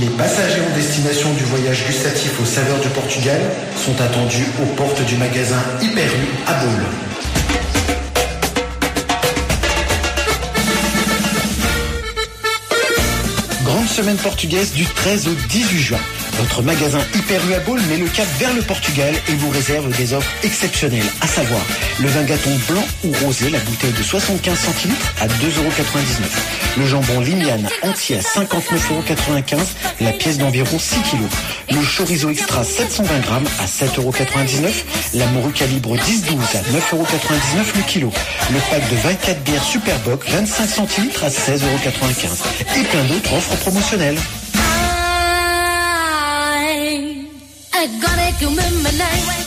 Les passagers en destination du voyage gustatif aux saveurs du Portugal sont attendus aux portes du magasin Hyper à Baule. Grande semaine portugaise du 13 au 18 juin. Votre magasin Hyper U met le cap vers le Portugal et vous réserve des offres exceptionnelles, à savoir le vin gâton blanc ou rosé, la bouteille de 75 centilitres à 2,99€. Le jambon Limiane entier à 59,95€, la pièce d'environ 6 kg. Le chorizo extra 720 grammes à 7,99€. La morue calibre 10-12 à 9,99€ le kilo. Le pack de 24 bières Superboc 25 centilitres à 16,95€. Et plein d'autres offres promotionnelles.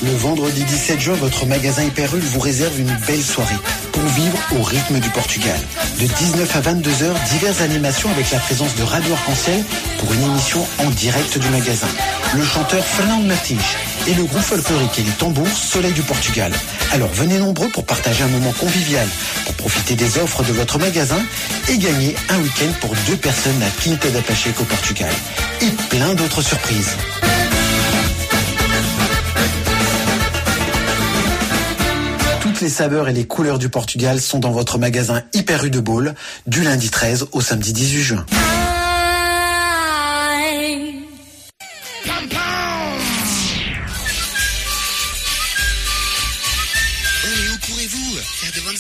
Le vendredi 17 juin, votre magasin Hyperul vous réserve une belle soirée pour vivre au rythme du Portugal. De 19 à 22 heures, diverses animations avec la présence de Radio Arc-en-Ciel pour une émission en direct du magasin. Le chanteur Fernando Martins et le groupe folklorique et les tambours Soleil du Portugal. Alors venez nombreux pour partager un moment convivial, pour profiter des offres de votre magasin et gagner un week-end pour deux personnes à Quinta da Pacheco au Portugal. Et plein d'autres surprises. Toutes les saveurs et les couleurs du Portugal sont dans votre magasin Hyper U de Baule du lundi 13 au samedi 18 juin.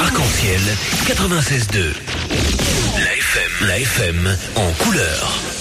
Arc-en-ciel 96.2. La FM. La FM en couleur.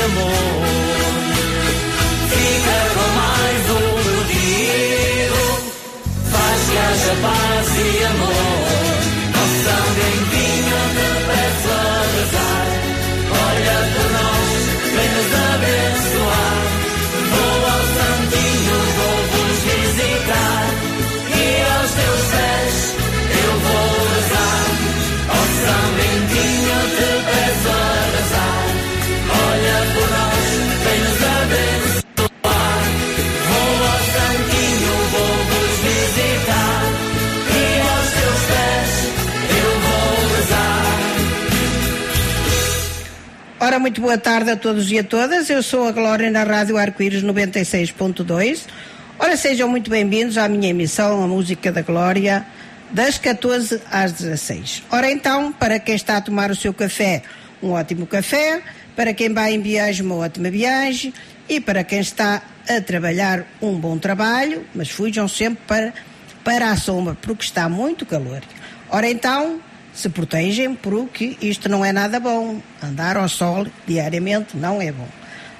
Amor. Fica com mais um pedido, faz queixa, paz e amor. Muito boa tarde a todos e a todas. Eu sou a Glória na Rádio Arco-Íris 96.2. Ora, sejam muito bem-vindos à minha emissão, a Música da Glória, das 14 às 16. Ora, então, para quem está a tomar o seu café, um ótimo café. Para quem vai em viagem, uma ótima viagem. E para quem está a trabalhar, um bom trabalho. Mas fujam sempre para, para a sombra, porque está muito calor. Ora, então, se protegem porque isto não é nada bom. Andar ao sol diariamente não é bom.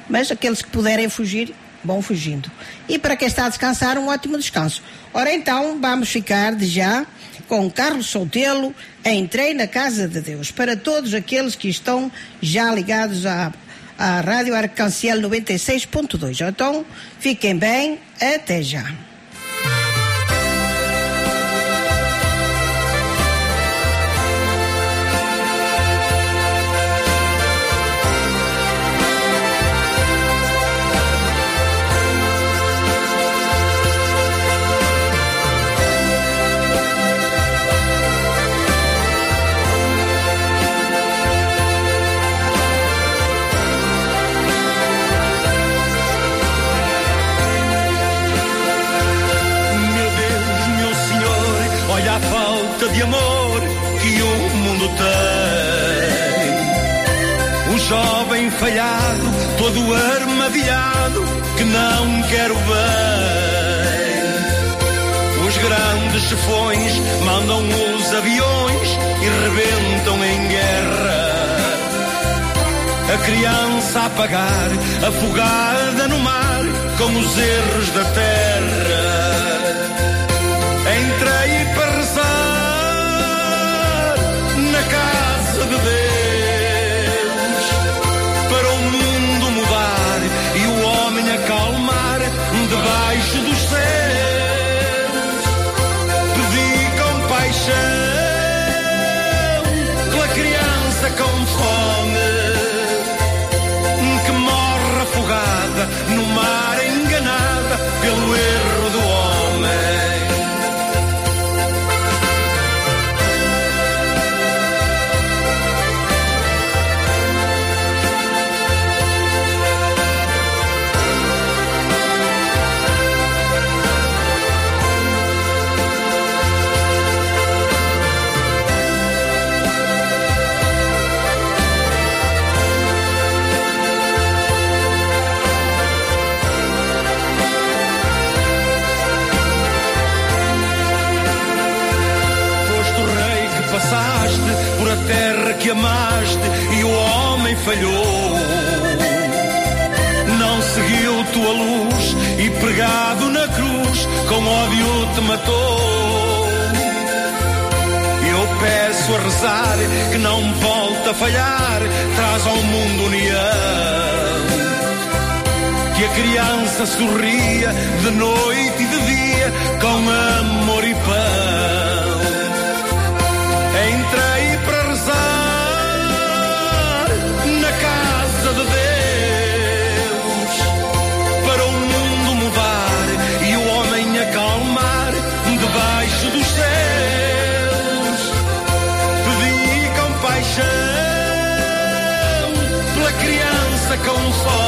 Mas aqueles que puderem fugir, vão fugindo. E para quem está a descansar, um ótimo descanso. Ora então, vamos ficar de já com Carlos Soutelo, Entrei na Casa de Deus. Para todos aqueles que estão já ligados à, à Rádio Arcanciel 96.2. Então, fiquem bem, até já. De amor que o mundo tem. Um jovem falhado, todo armadilhado, que não quer o bem. Os grandes chefões mandam os aviões e rebentam em guerra. A criança a pagar, afogada no mar, com os erros da terra. Entrei com fome. Que morre afogada no mar enganada pelo erro falhou. Não seguiu tua luz e pregado na cruz com ódio te matou. Eu peço a rezar que não volte a falhar, traz ao mundo união. Que a criança sorria de noite e de dia com amor e pão. Com fome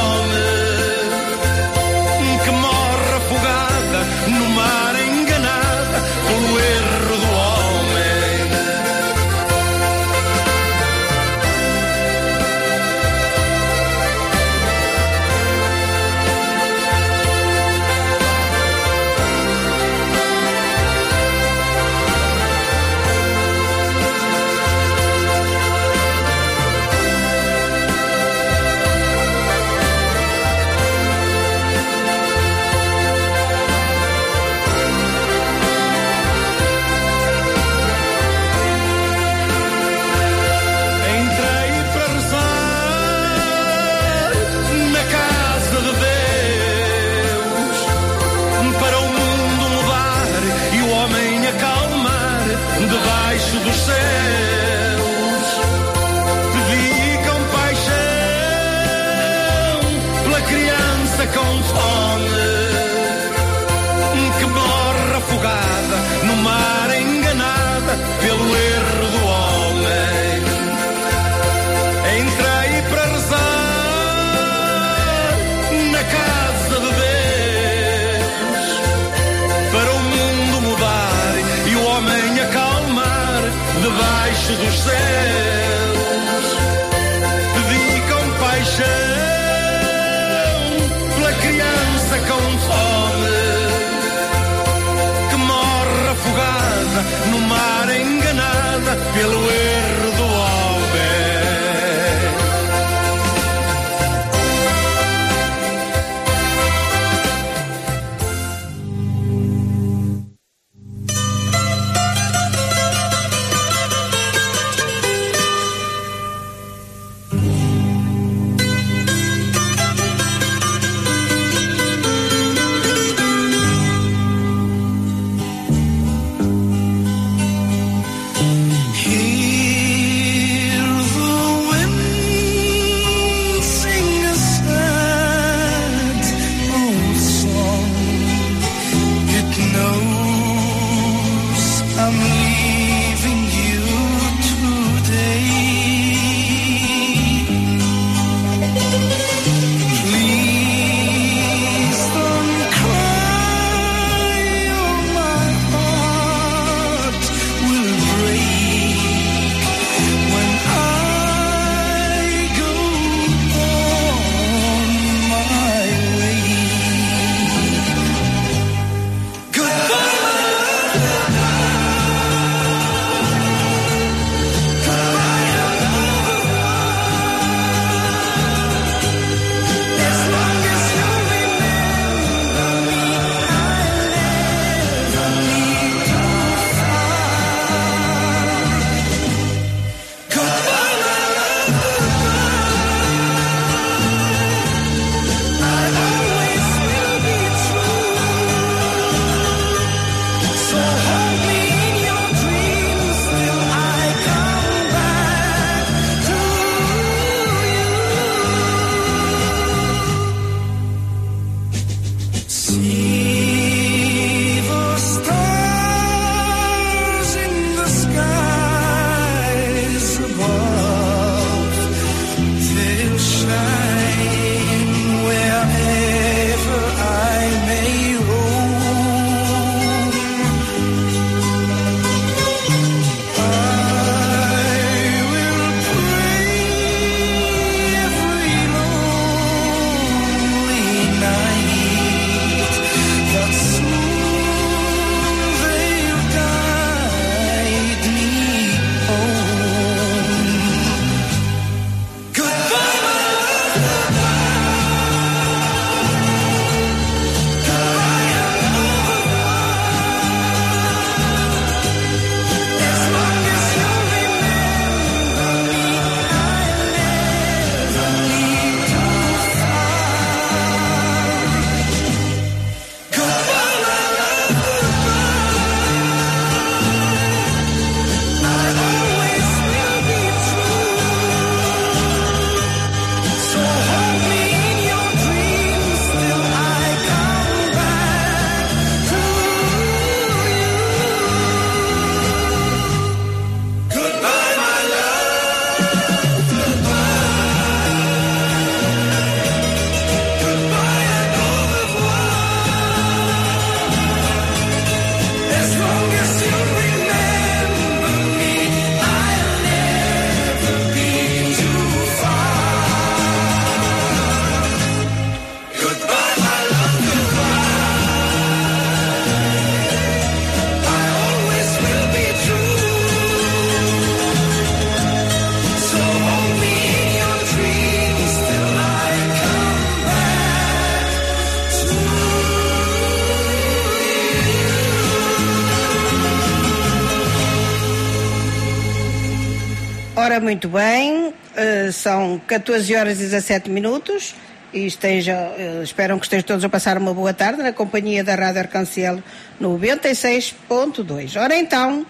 Muito bem, eh, são 14 horas e 17 minutos e estejam, eh, espero que estejam todos a passar uma boa tarde na companhia da Rádio Arcancel 96.2. Ora então,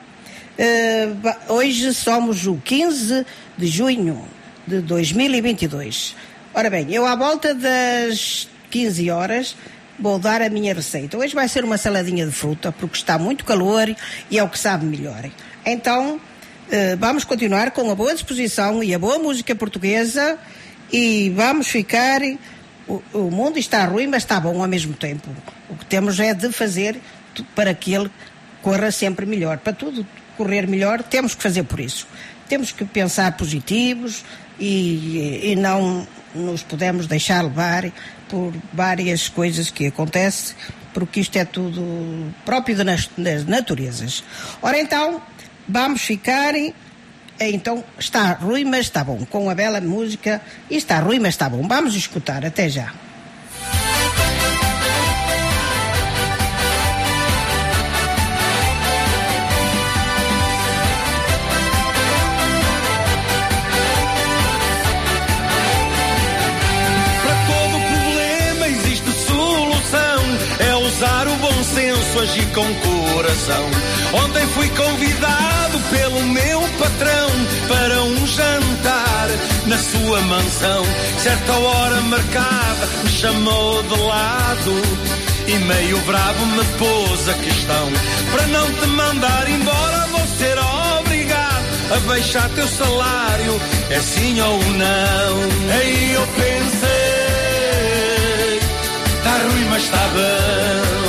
eh, hoje somos o 15 de junho de 2022. Ora bem, eu à volta das 15 horas vou dar a minha receita. Hoje vai ser uma saladinha de fruta, porque está muito calor e é o que sabe melhor. Então, eh, vamos continuar com a boa disposição e a boa música portuguesa e vamos ficar. O, o mundo está ruim, mas está bom ao mesmo tempo. O que temos é de fazer para que ele corra sempre melhor. Para tudo correr melhor, temos que fazer por isso. Temos que pensar positivos e, e não nos podemos deixar levar por várias coisas que acontecem, porque isto é tudo próprio das naturezas. Ora então, vamos ficar. Então, está ruim, mas está bom. Com a bela música, está ruim, mas está bom. Vamos escutar, até já. Agir com coração. Ontem fui convidado pelo meu patrão para um jantar na sua mansão. Certa hora marcada me chamou de lado. E meio bravo me pôs a questão Para não te mandar embora vou ser obrigado A baixar teu salário É sim ou não Aí eu pensei Tá ruim mas tá bom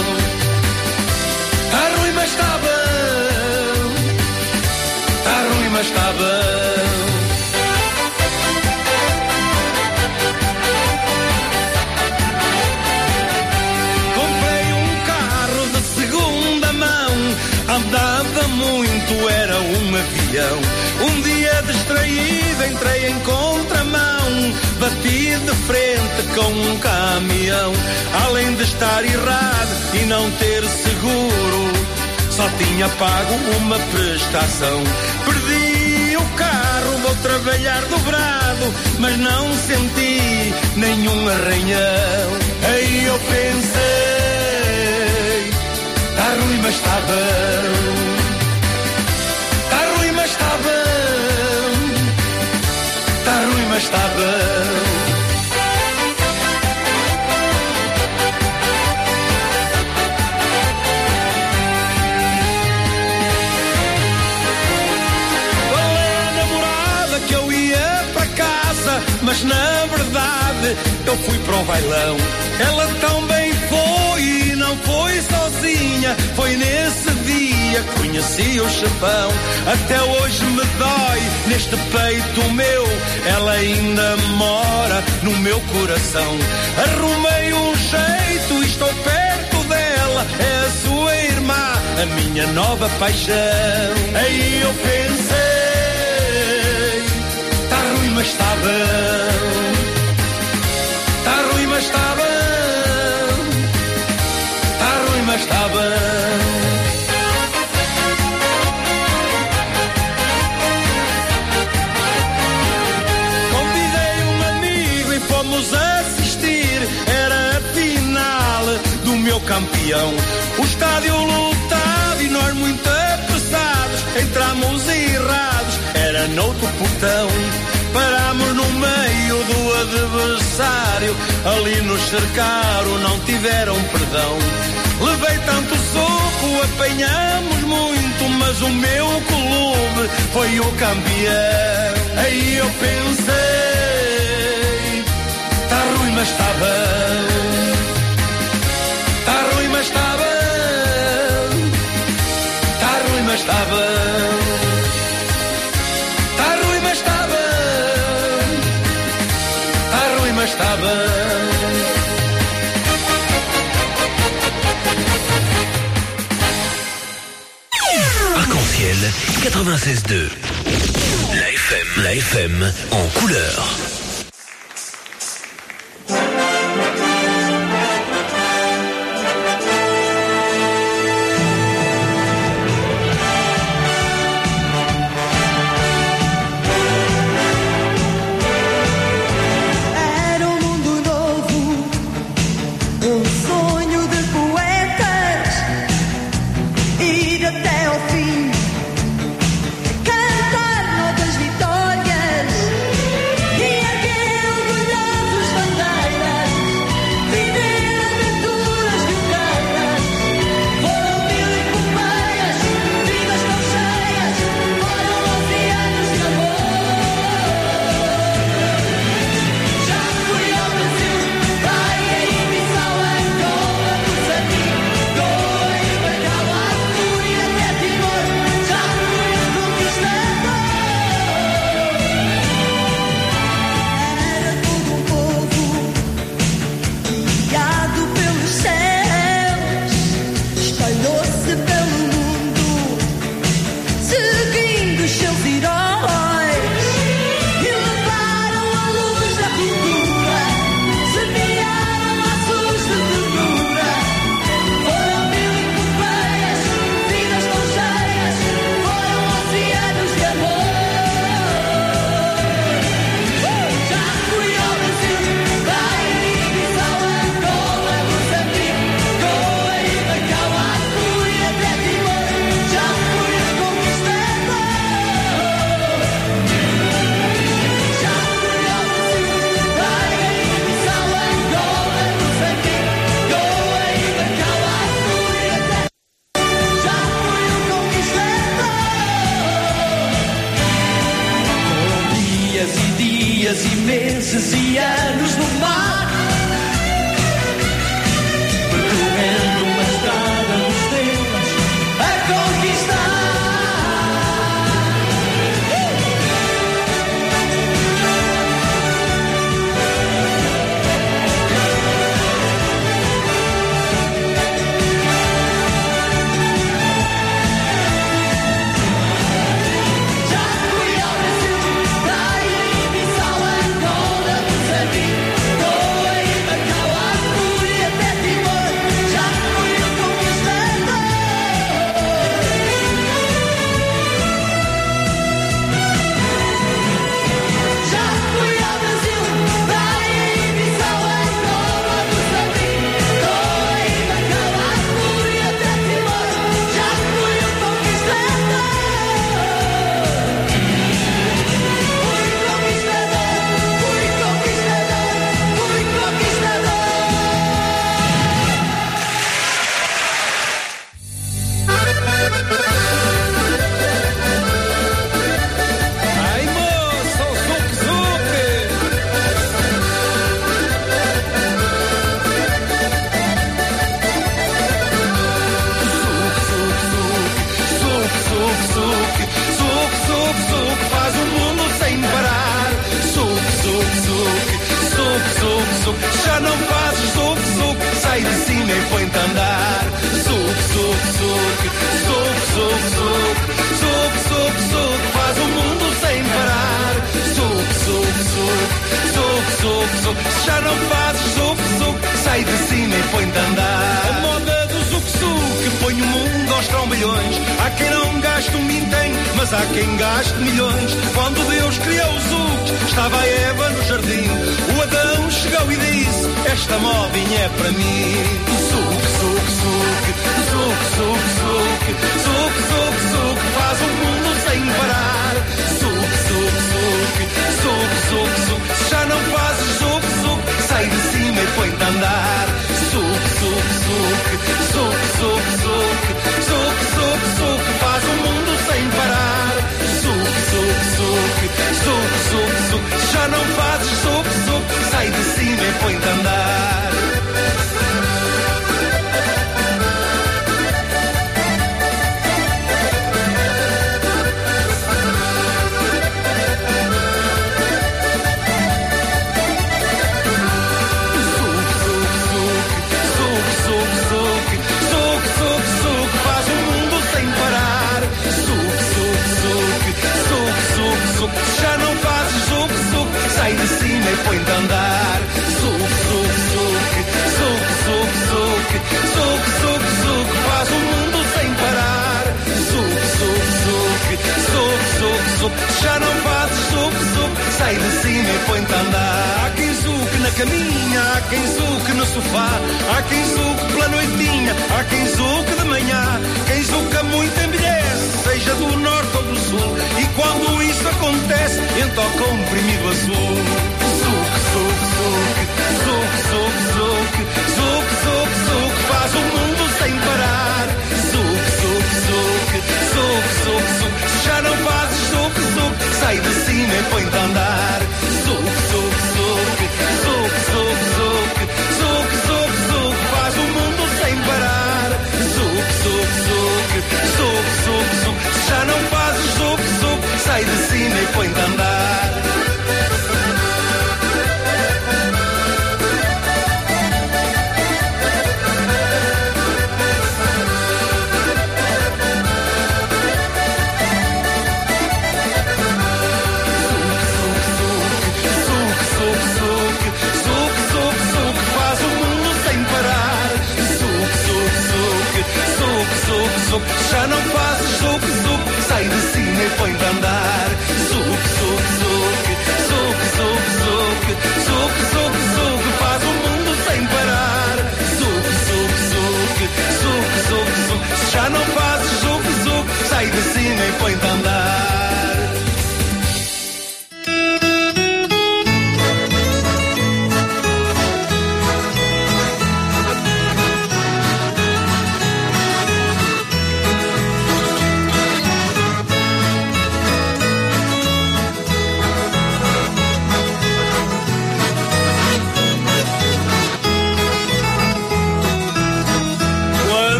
bati de frente com um caminhão. Além de estar errado e não ter seguro, só tinha pago uma prestação. Perdi o carro, vou trabalhar dobrado, mas não senti nenhum arranhão. Aí eu pensei, tá ruim, mas tá bom. Ia para casa, mas na verdade eu fui para o bailão. Ela e não foi sozinha. Foi nesse dia conheci o chefão. Até hoje me dói neste peito meu. Ela ainda mora no meu coração. Arrumei um jeito e estou perto dela. É a sua irmã, a minha nova paixão. Aí eu pensei, tá ruim, mas tá bom. Tá ruim, mas tá bom. Tá ruim, mas tá bom. Convidei um amigo e fomos assistir. Era a final do meu campeão. O estádio lotado e nós muito apressados. Entramos errados, era noutro portão. Parámos no meio do adversário. Ali nos cercaram, não tiveram perdão. Levei tanto soco, apanhamos muito, mas o meu clube foi o campeão. Aí eu pensei, tá ruim, mas tá bom. Tá ruim, mas tá bom. Tá ruim, mas tá bom. Arc-en-ciel 96.2. La FM, la FM en couleur.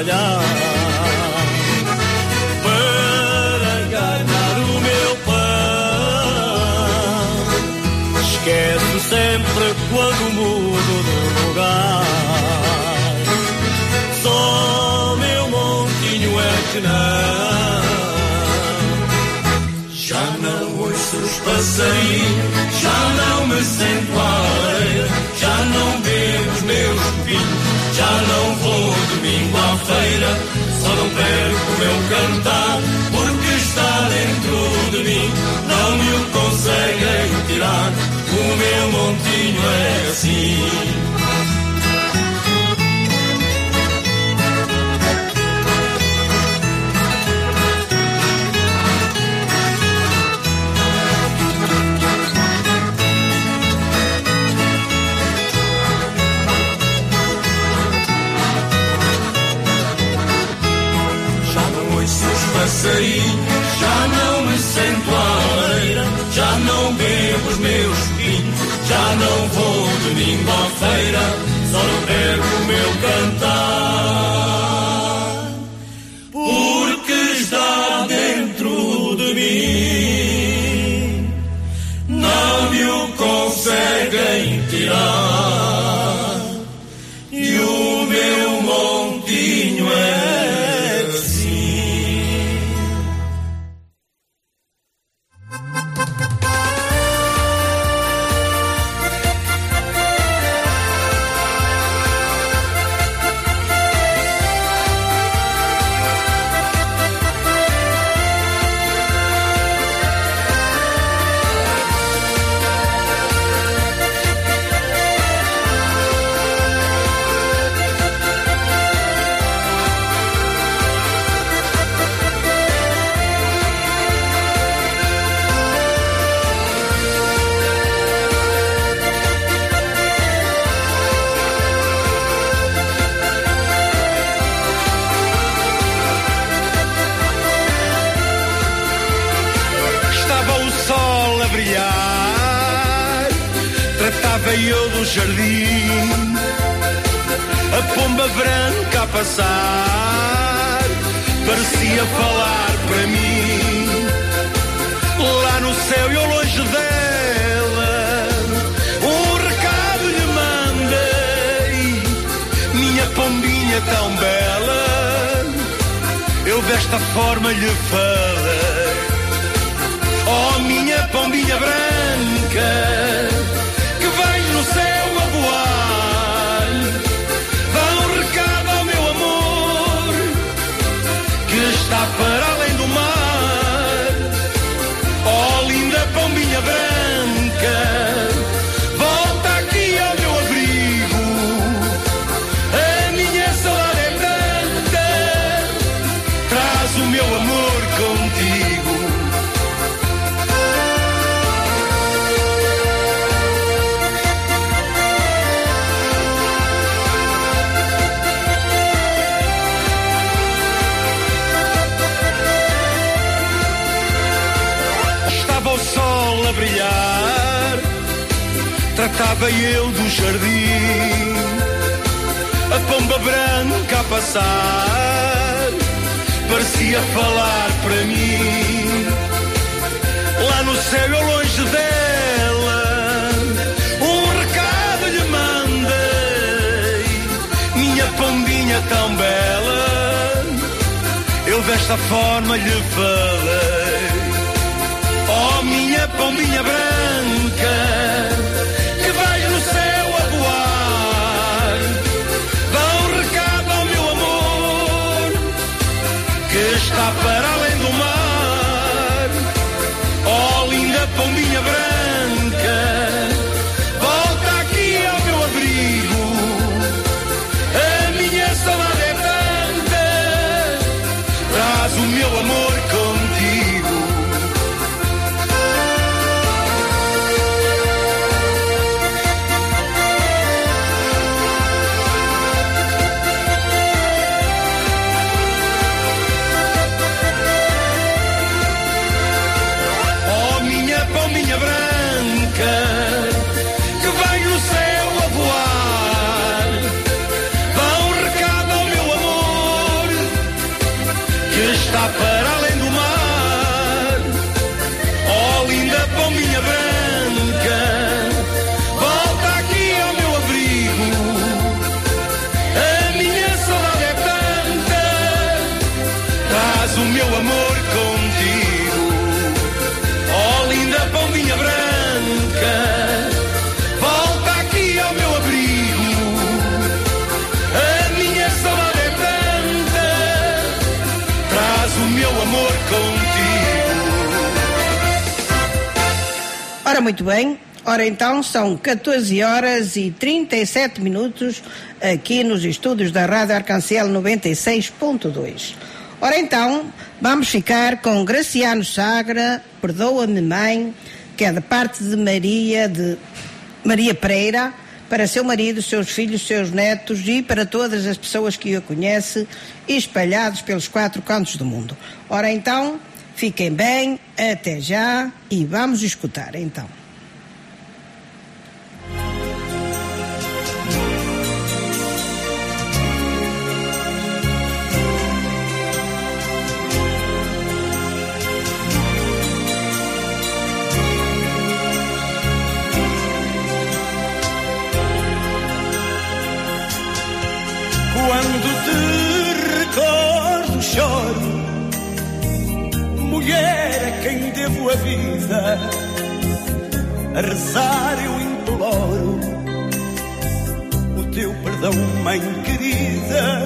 trabalhar para ganhar o meu pão. Esqueço sempre quando mudo de lugar. Só meu montinho é que não. Já não ouço os passarinhos, já não me sento ar, já não vejo os meus filhos. Já não vou domingo à feira, só não perco o meu cantar, porque está dentro de mim, não me o conseguem tirar. O meu montinho é assim. não bebo os meus vinhos, já não vou domingo à feira, só não pego o meu cantar. Tratava eu do jardim. A pomba branca a passar, parecia falar para mim. Lá no céu longe dela, um recado lhe mandei. Minha pombinha tão bela, eu desta forma lhe falei. Oh, minha pombinha branca, está para além do mar. Oh, linda pombinha branca, muito bem. Ora, então, são 14 horas e 37 minutos aqui nos estúdios da Rádio Arcancel 96.2. Ora, então, vamos ficar com Graciano Sagra, Perdoa-me Mãe, que é da parte de Maria, de Maria Pereira, para seu marido, seus filhos, seus netos e para todas as pessoas que o conhece, espalhados pelos quatro cantos do mundo. Ora, então, fiquem bem, até já e vamos escutar, então. Quando te recordo, choro. Mulher a quem devo a vida. A rezar eu imploro o teu perdão, mãe querida.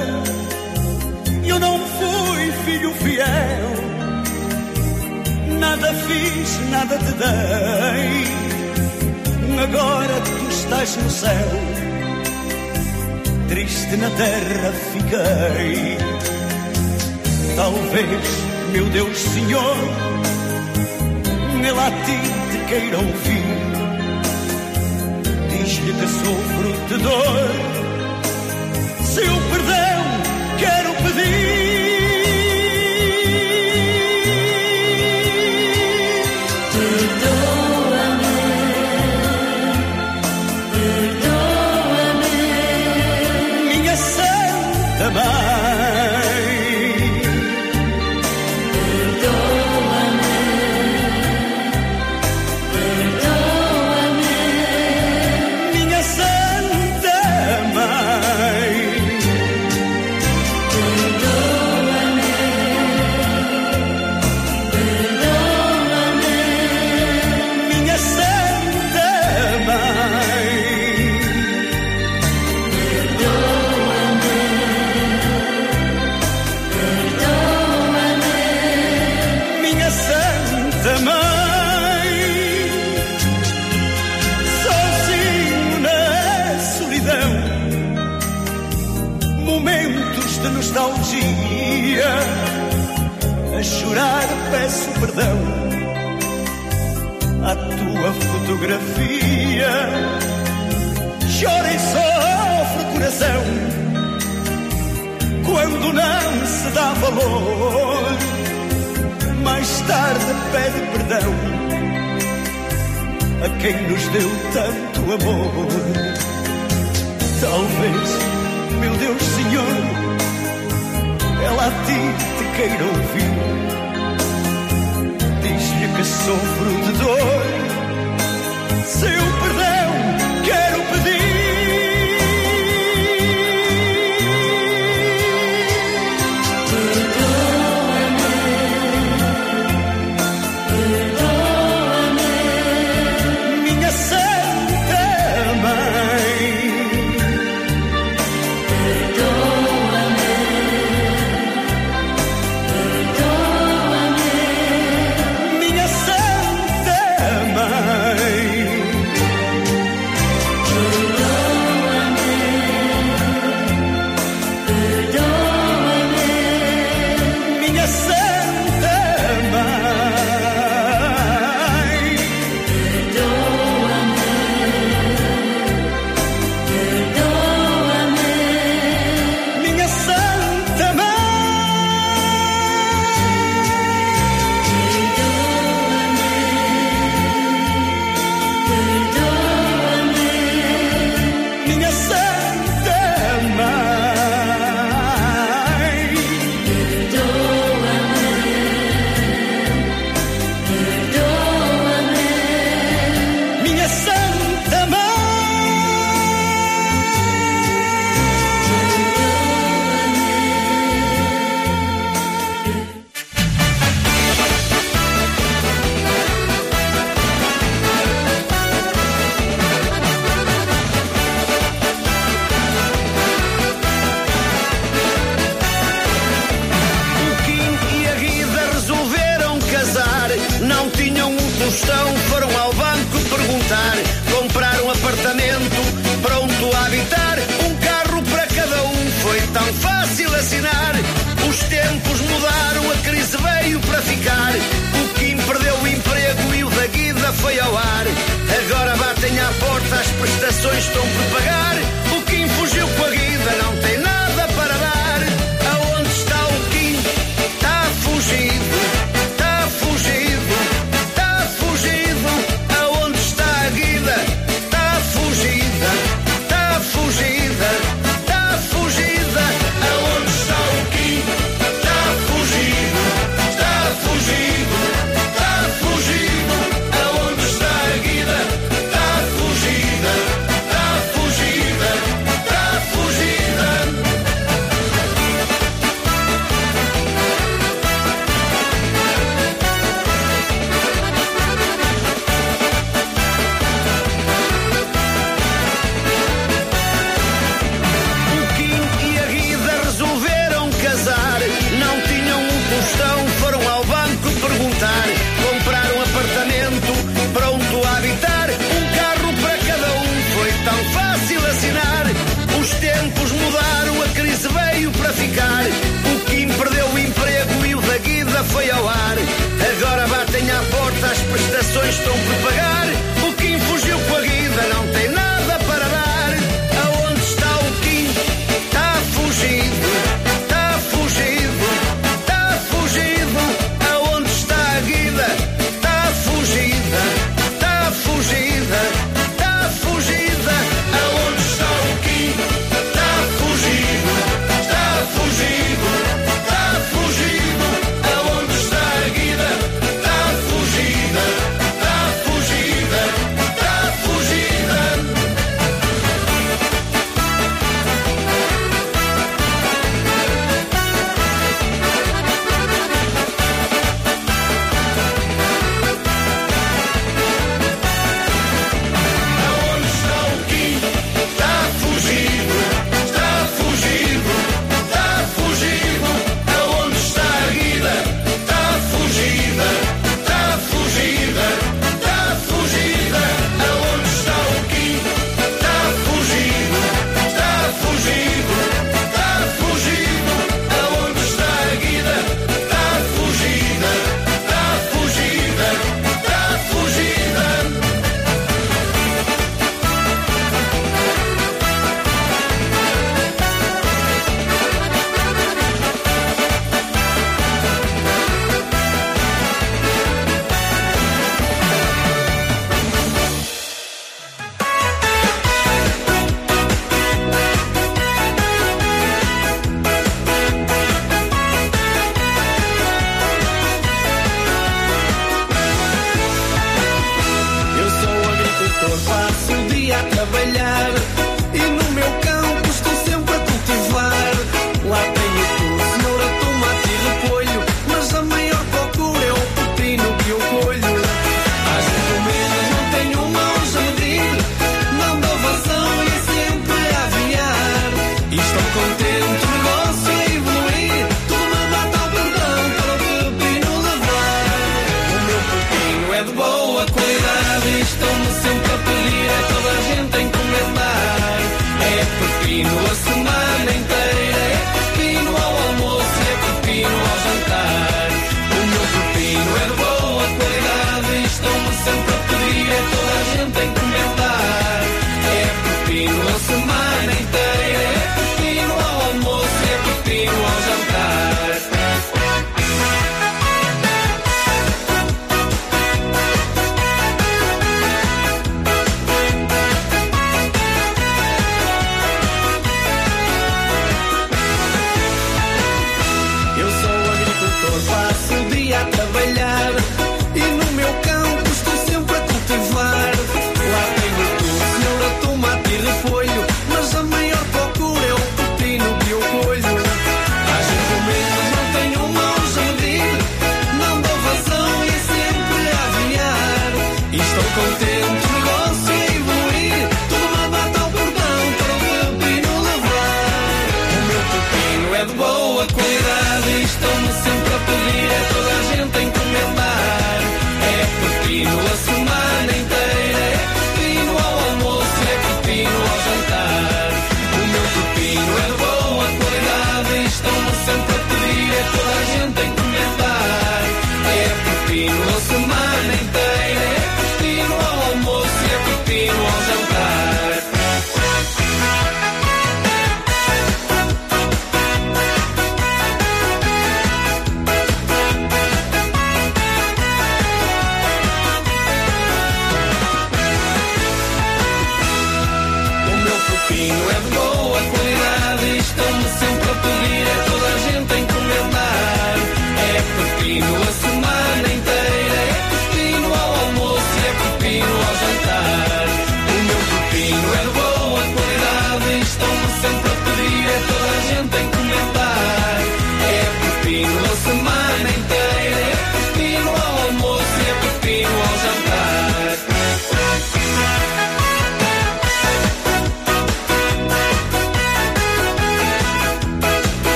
Eu não fui filho fiel, nada fiz, nada te dei. Agora tu estás no céu triste na terra fiquei. Talvez, meu Deus Senhor, nele a ti te queira ouvir. Diz-lhe que sofro de dor, seu perdão quero fotografia, chora e sofre o coração quando não se dá valor mais tarde pede perdão. a quem nos deu tanto amor. Talvez, meu Deus Senhor, ela a ti te queira ouvir. Diz-lhe que sofro de dor. Seu perdão Não tinham um tostão, foram ao banco perguntar. Compraram um apartamento, pronto a habitar. Um carro para cada um, foi tão fácil assinar. Os tempos mudaram, a crise veio para ficar. O Kim perdeu o emprego e o da Guida foi ao ar. Agora batem à porta, as prestações estão por pagar.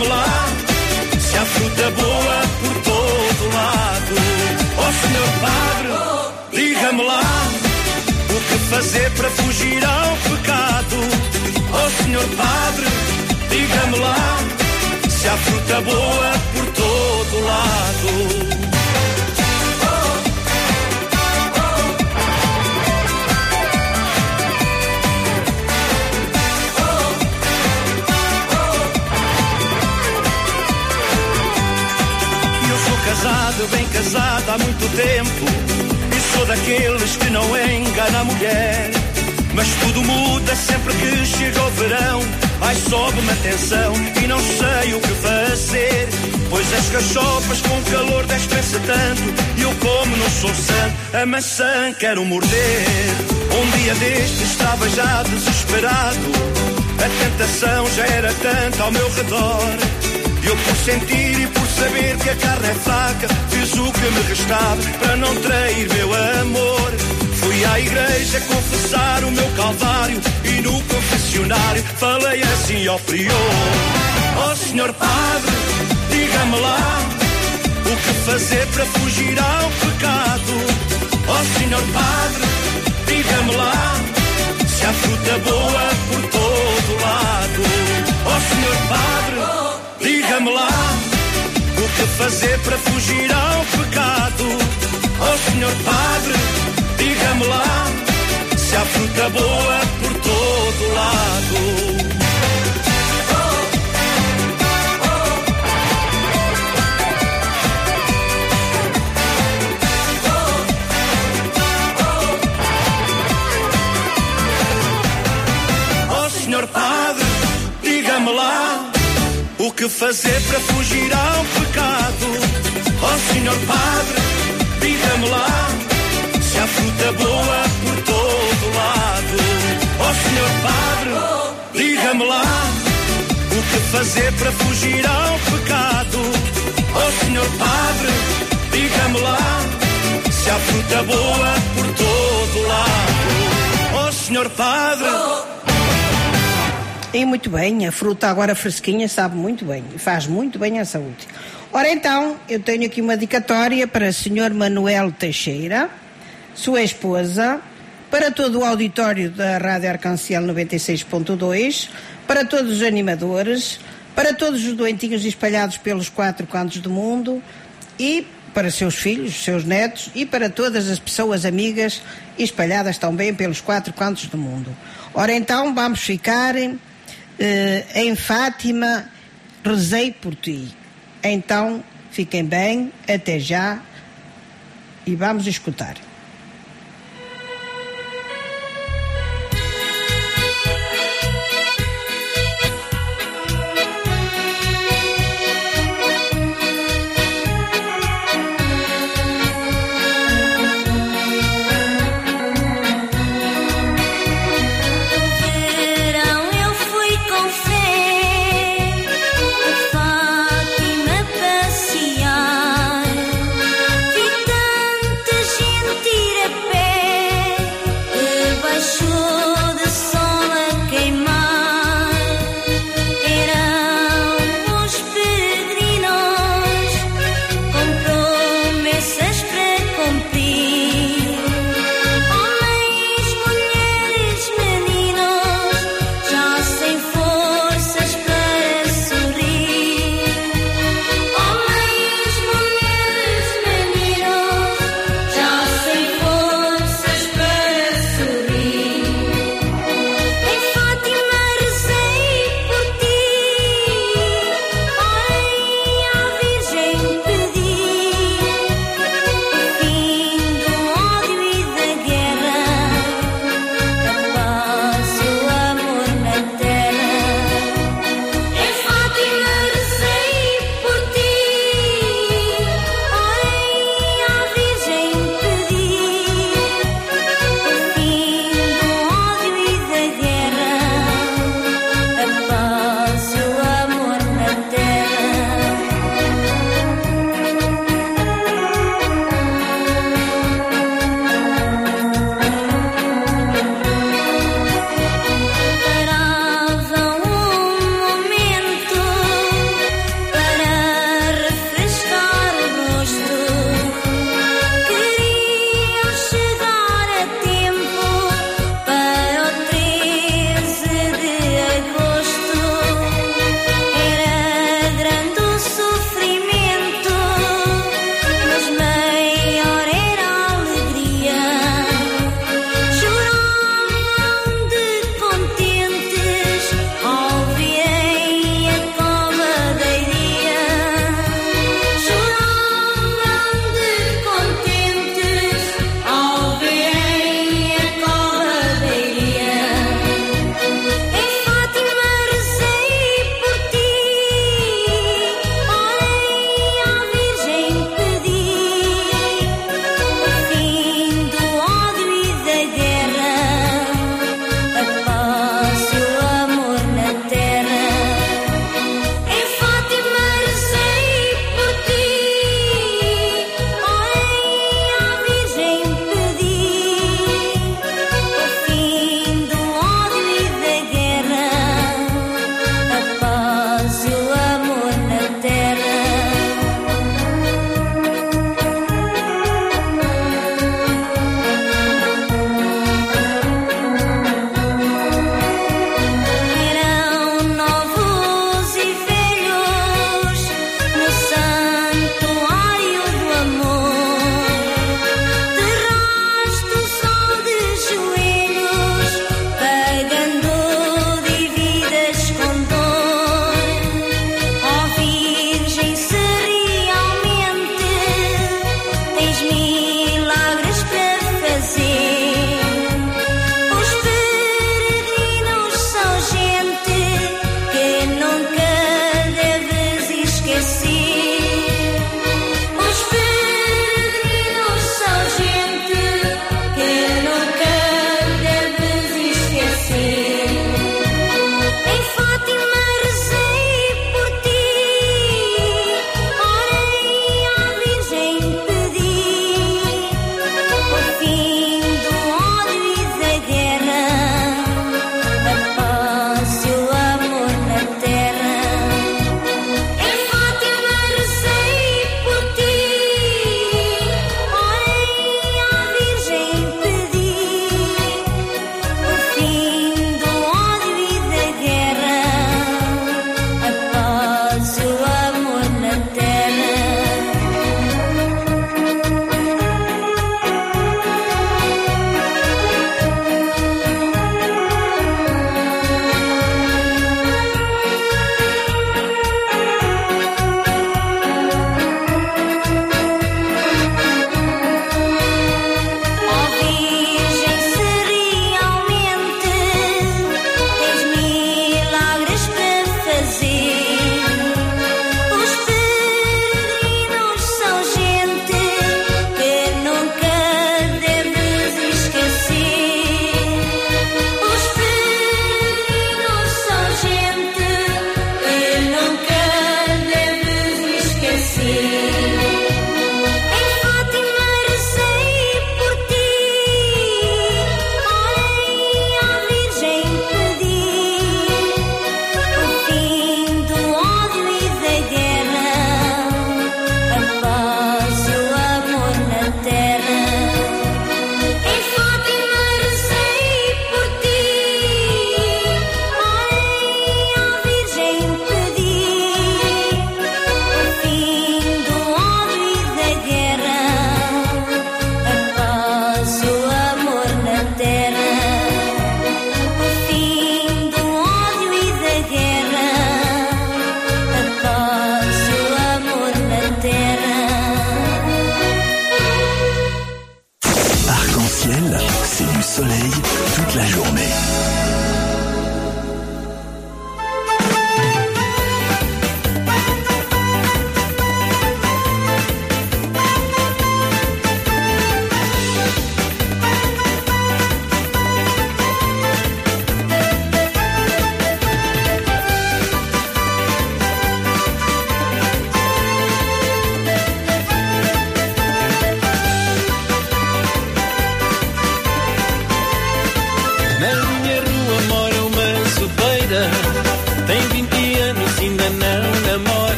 vamos lá. Se a fruta é boa por todo lado, ó oh, senhor padre, diga-me lá o que fazer para fugir ao pecado. Ó oh, senhor padre, diga-me lá se a fruta é boa por todo lado. casado, bem casado há muito tempo. E sou daqueles que não engana a mulher. Mas tudo muda sempre que chega o verão. Ai, sobe uma tensão e não sei o que fazer. Pois as cachopas com o calor despensa tanto. E eu, como não sou santo, a maçã quero morder. Um dia deste estava já desesperado. A tentação já era tanta ao meu redor. e Eu, por sentir e por saber que a carne é fraca, fiz o que me restava para não trair meu amor. Fui à igreja confessar o meu calvário e no confessionário falei assim ao prior. Ó oh, senhor padre, diga-me lá o que fazer para fugir ao pecado. Ó oh, senhor padre, diga-me lá se há fruta boa por todo lado. Ó oh, senhor padre, diga-me lá que fazer para fugir ao pecado. Oh, senhor padre, diga-me lá se há fruta boa por todo lado. O que fazer para fugir ao pecado. Oh senhor padre, diga-me lá se há fruta boa por todo lado. Oh senhor padre, diga-me lá o que fazer para fugir ao pecado. Oh senhor padre, diga-me lá se há fruta boa por todo lado. Oh senhor padre. E muito bem, a fruta agora fresquinha sabe muito bem faz muito bem à saúde. Ora então, eu tenho aqui uma dicatória para o Sr. Manuel Teixeira, sua esposa, para todo o auditório da Rádio Arcanciel 96.2, para todos os animadores, para todos os doentinhos espalhados pelos quatro cantos do mundo e para seus filhos, seus netos e para todas as pessoas amigas espalhadas também pelos quatro cantos do mundo. Ora então, vamos ficar em Fátima, rezei por ti. Então, fiquem bem, até já e vamos escutar.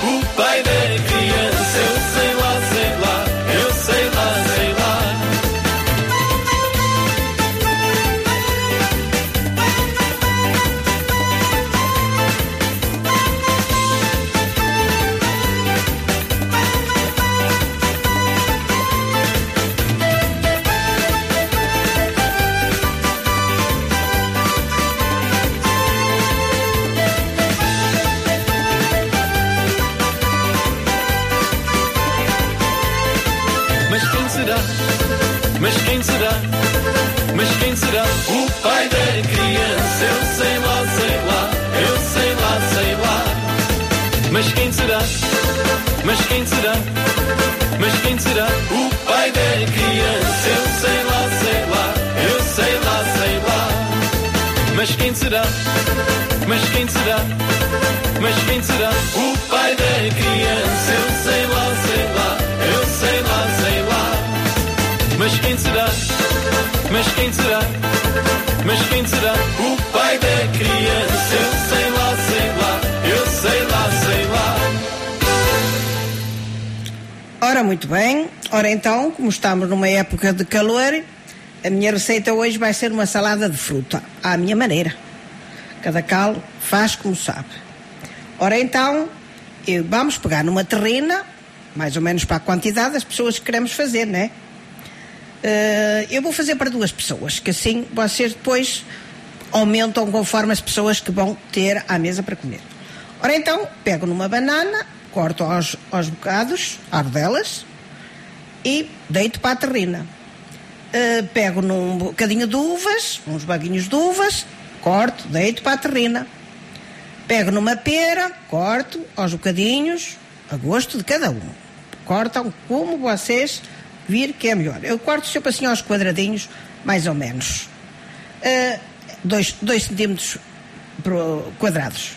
Quem muito bem. Ora, então, como estamos numa época de calor, a minha receita hoje vai ser uma salada de fruta, à minha maneira. Cada cal faz como sabe. Ora, então, eu- vamos pegar numa terrina, mais ou menos para a quantidade das pessoas que queremos fazer, né? Eh, eu vou fazer para duas pessoas, que assim vocês depois aumentam conforme as pessoas que vão ter à mesa para comer. Ora então, pego numa banana, corto aos, aos bocados, às rodelas, e deito para a terrina. Eh, pego num bocadinho de uvas, uns baguinhos de uvas, corto, deito para a terrina. Pego numa pera, corto aos bocadinhos, a gosto de cada um. Cortam como vocês vir que é melhor. Eu corto sempre assim aos quadradinhos, mais ou menos. Eh, dois, centímetros quadrados.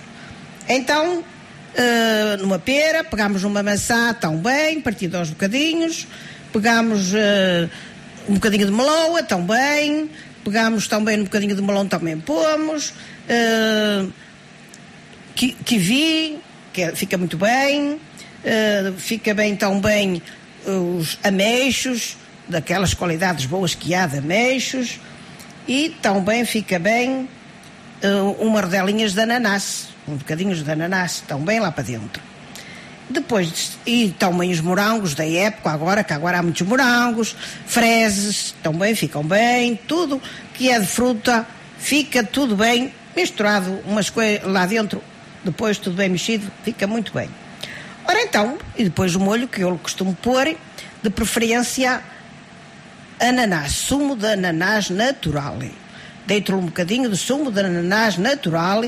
Então, eh, numa pera, pegamos uma maçã tão bem, partida aos bocadinhos, pegamos eh, um bocadinho de meloa tão bem, pegamos também um bocadinho de melão também pomos, qui- kiwi, que é- fica muito bem, eh, fica bem também os ameixos, daquelas qualidades boas que há de ameixos, e também fica bem uh, umas rodelinhas de ananás, um bocadinhos de ananás, também lá para dentro. Depois, e também os morangos da época, agora, que agora há muitos morangos, frezes, também ficam bem, tudo que é de fruta, fica tudo bem, misturado, umas coisas lá dentro, depois tudo bem mexido, fica muito bem. Ora então, e depois o molho que eu costumo pôr, de preferência ananás, sumo de ananás natural. Deito um bocadinho de sumo de ananás natural,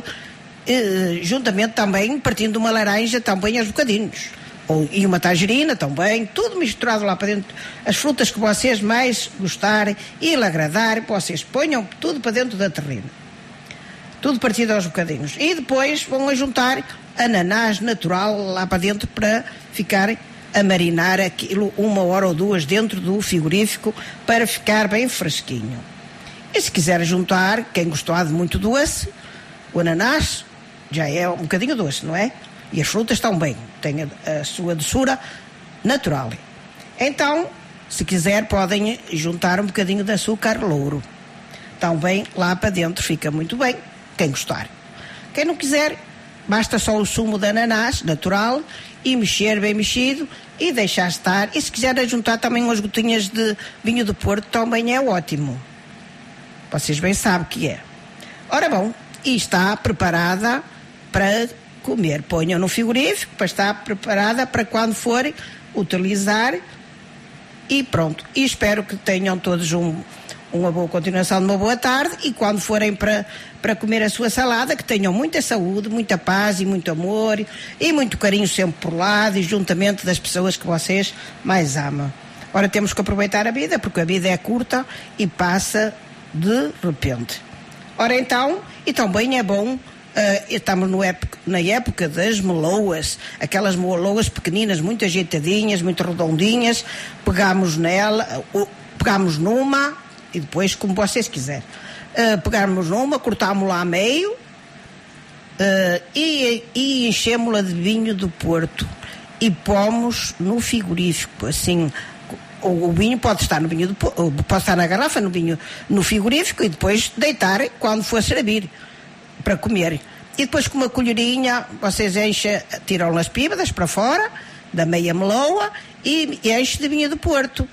juntamente também partindo uma laranja também aos bocadinhos. Ou, e uma tangerina também, tudo misturado lá para dentro. As frutas que vocês mais gostarem e lhe agradar, vocês ponham tudo para dentro da terrina. Tudo partido aos bocadinhos. E depois vão a juntar ananás natural lá para dentro para ficar a marinar aquilo uma hora ou duas dentro do frigorífico para ficar bem fresquinho. E se quiser juntar, quem gostou de muito doce, o ananás já é um bocadinho doce, não é? E as frutas estão bem, têm a, a sua doçura natural. Então, se quiser, podem juntar um bocadinho de açúcar louro. Também lá para dentro fica muito bem, quem gostar. Quem não quiser, basta só o sumo de ananás natural e mexer bem mexido e deixar estar. E se quiser juntar também umas gotinhas de vinho do Porto, também é ótimo. Vocês bem sabem que é. Ora bom, e está preparada para comer. Ponham no frigorífico para estar preparada para quando forem utilizar e pronto. E espero que tenham todos um, uma boa continuação de uma boa tarde e quando forem para, para comer a sua salada, que tenham muita saúde, muita paz e muito amor e muito carinho sempre por lado e juntamente das pessoas que vocês mais amam. Ora, temos que aproveitar a vida, porque a vida é curta e passa de repente. Ora então, e também é bom Uh, estamos época, na época das meloas, aquelas meloas pequeninas, muito ajeitadinhas, muito redondinhas. Pegamos nela, uh, pegamos numa e depois, como vocês quiserem, uh, pegamos numa, cortámos-la a meio e, e enchemos-la de vinho do Porto e pomos no frigorífico, assim. O, o vinho pode estar no vinho do, pode estar na garrafa, no vinho no frigorífico e depois deitar quando for servir para comer. E depois com uma colherinha, vocês enchem, tiram as píbadas para fora, da meia meloa, e, e enchem de vinho do Porto.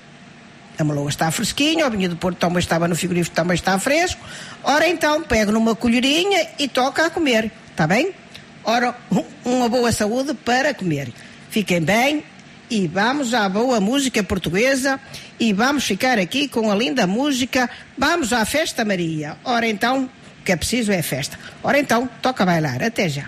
A meloa está fresquinha, o vinho do Porto também estava no frigorífico, também está fresco. Ora então, pego numa colherinha e toca a comer, está bem? Ora, uma boa saúde para comer. Fiquem bem e vamos à boa música portuguesa e vamos ficar aqui com a linda música. Vamos à Festa Maria. Ora então, que é preciso é festa. Ora então, toca bailar. Até já.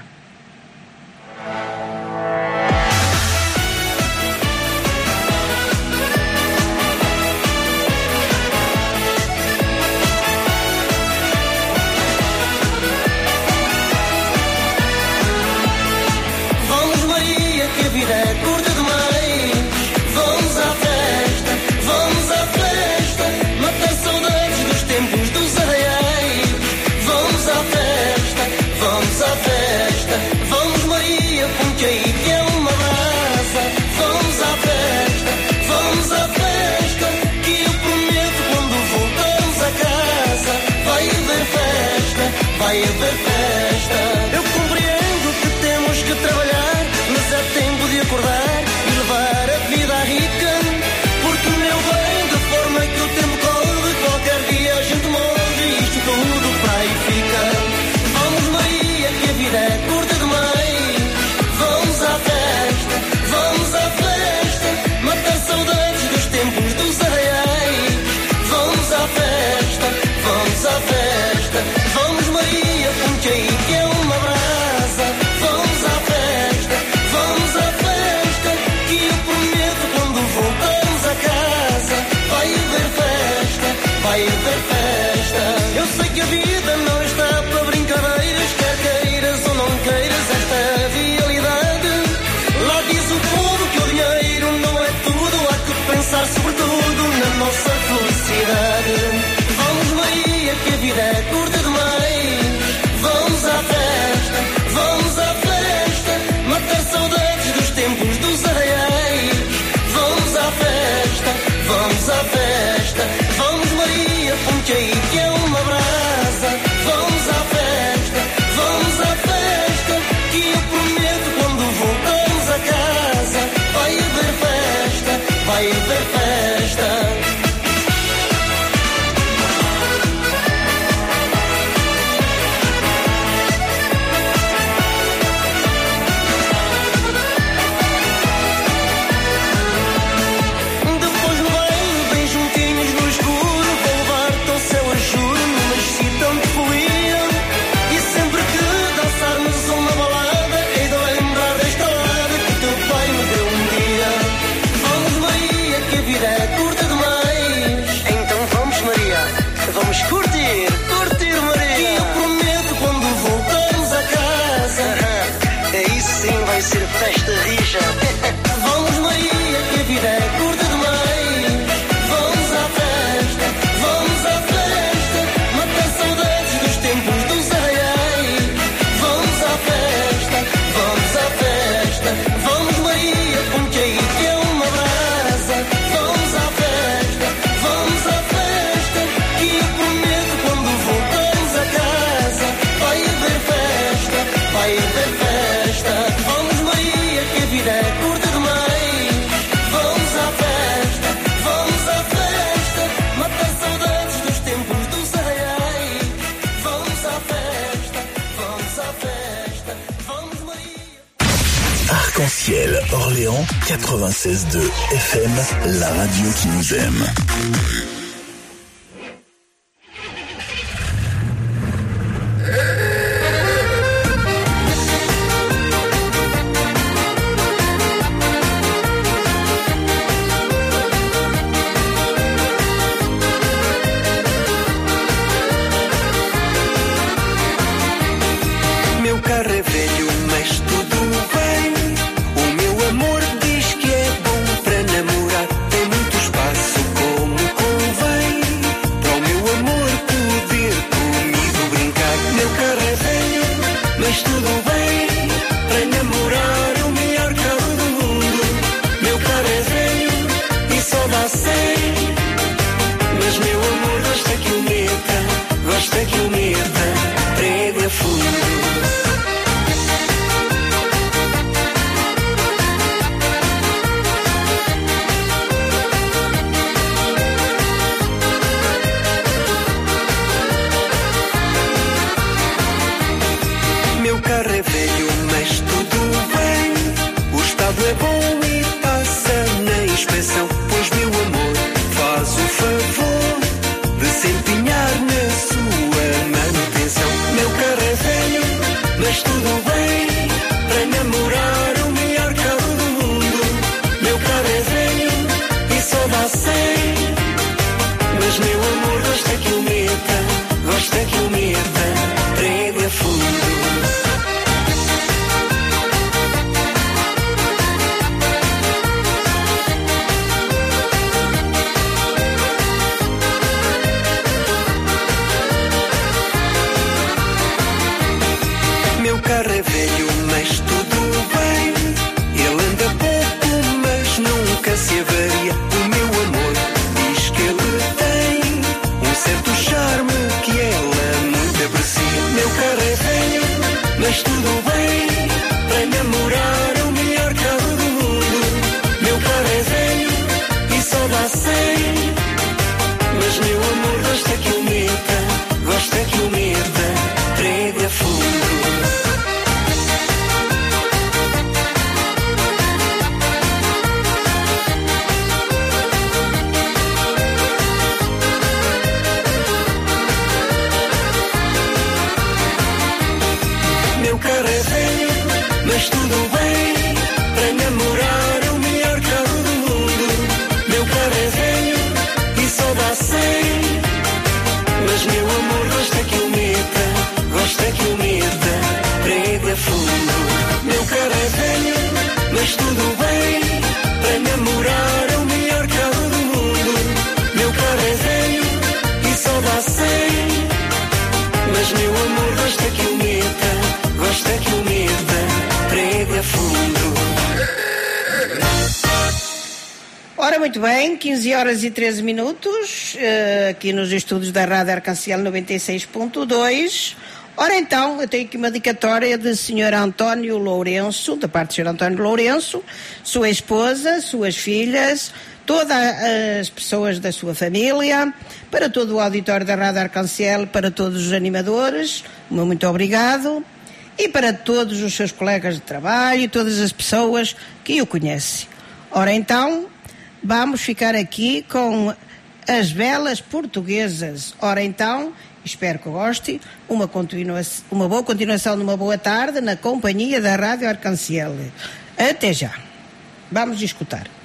Orléans 96.2 FM, la radio qui nous aime. 13 minutos, eh, aqui nos estudos da Rádio Arcanciel 96.2. Ora então, eu tenho aqui uma dedicatória de Sr. António Lourenço, da parte do Sr. António Lourenço, sua esposa, suas filhas, todas as pessoas da sua família, para todo o auditório da Rádio Arcanciel, para todos os animadores, muito obrigado, e para todos os seus colegas de trabalho e todas as pessoas que o conhecem. Ora então, Vamos ficar aqui com as velas portuguesas. Ora então, espero que goste, uma, continua uma boa continuação de uma boa tarde na companhia da Rádio Arcanciel. Até já. Vamos escutar.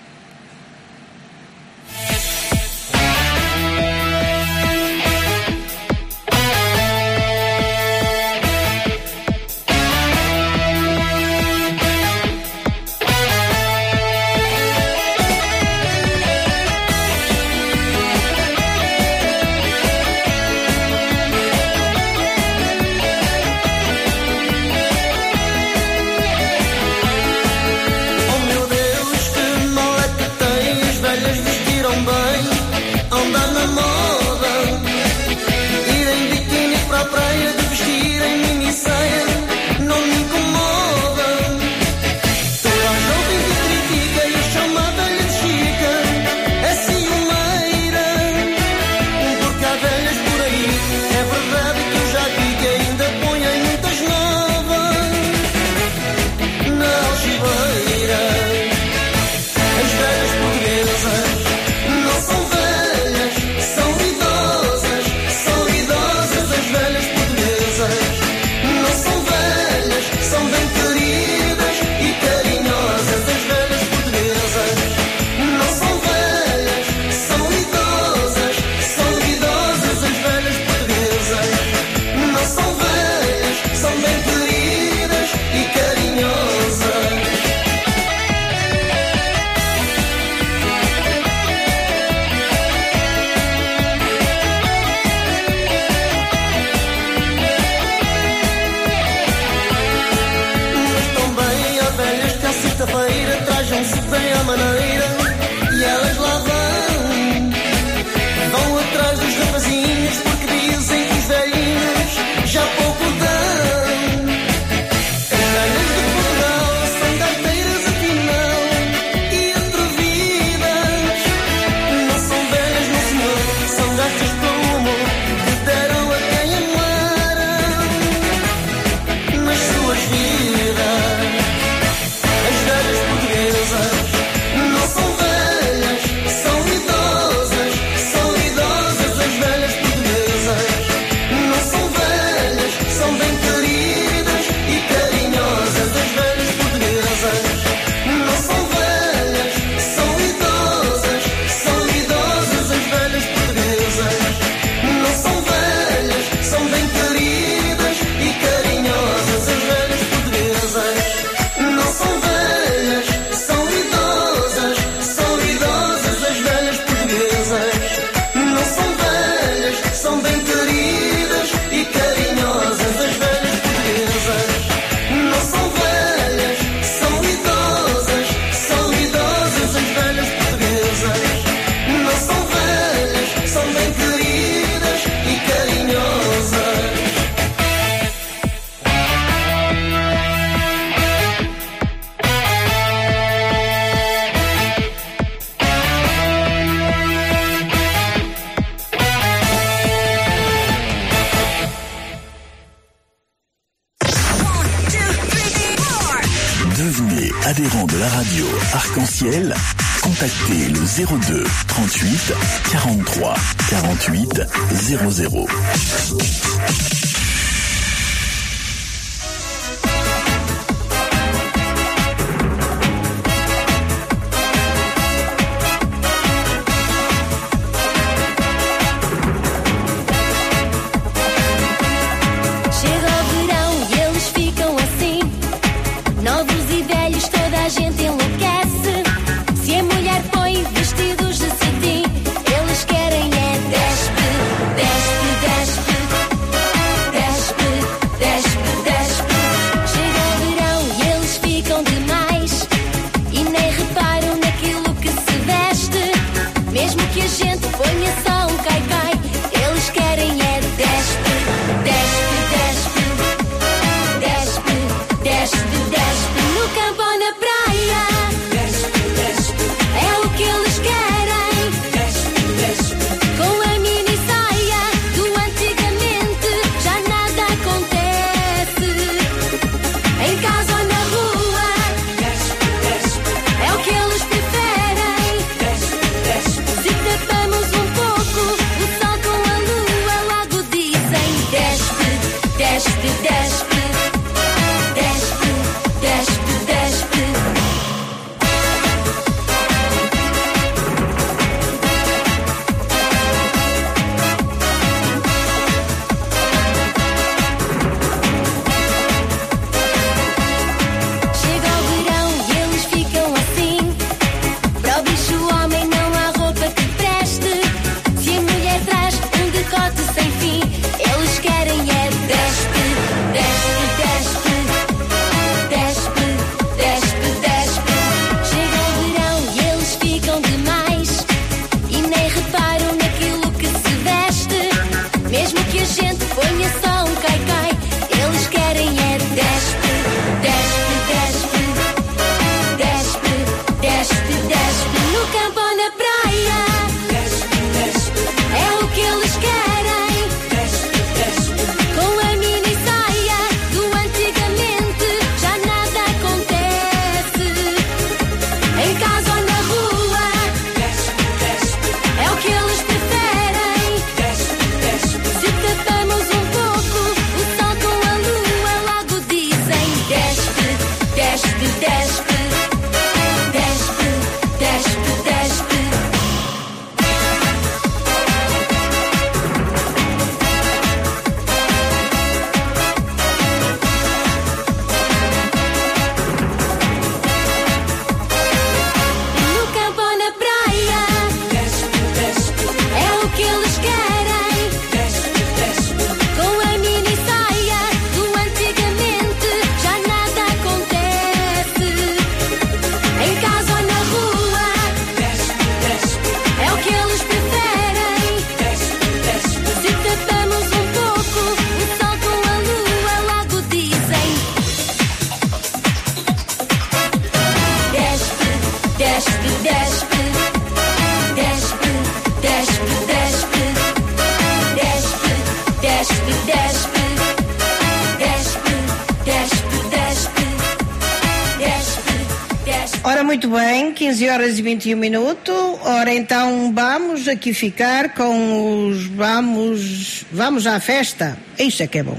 21 minutos. Ora, então vamos aqui ficar com os vamos vamos à festa. Isso é que é bom.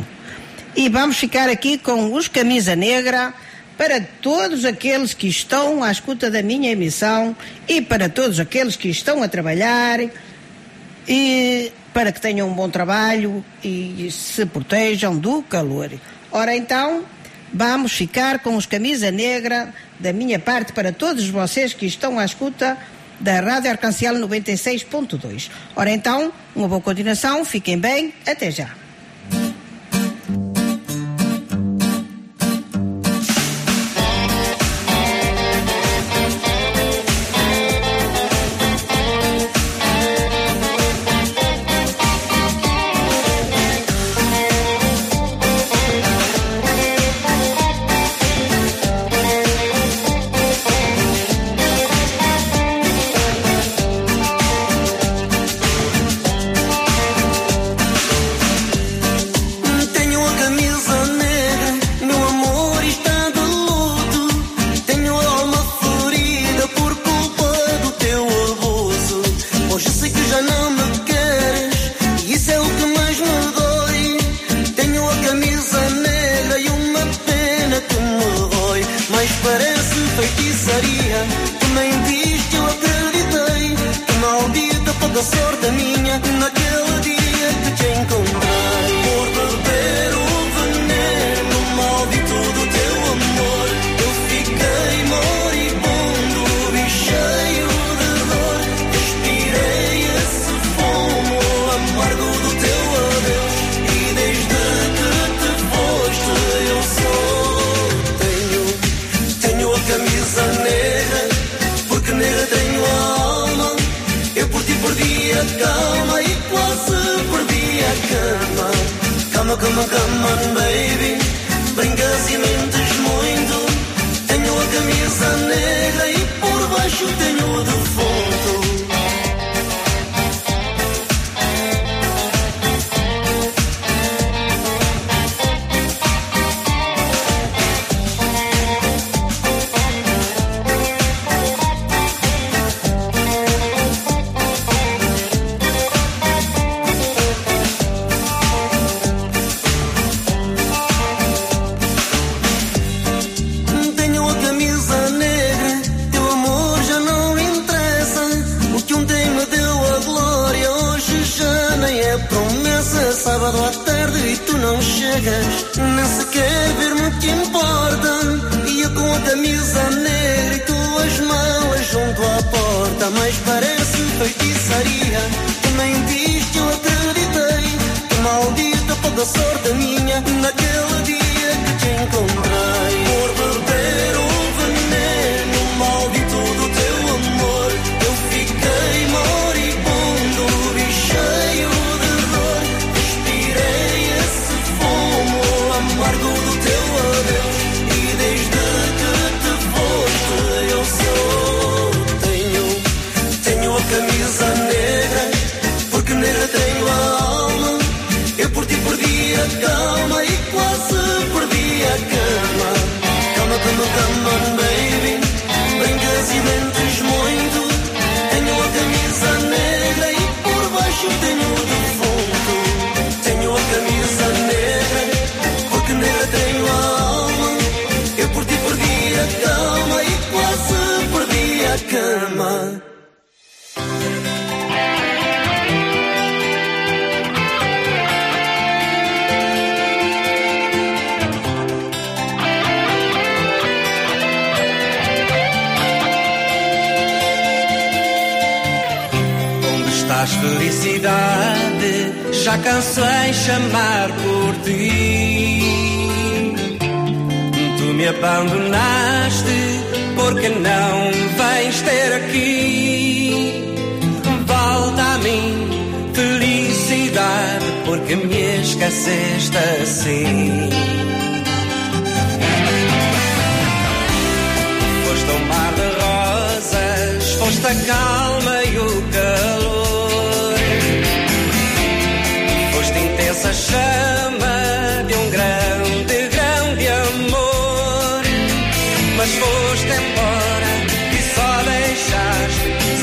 E vamos ficar aqui com os camisa negra para todos aqueles que estão à escuta da minha emissão e para todos aqueles que estão a trabalhar e para que tenham um bom trabalho e se protejam do calor. Ora então, vamos ficar com os camisa negra da minha parte para todos vocês que estão à escuta da Rádio Arcancial 96.2. Ora então, uma boa continuação, fiquem bem, até já.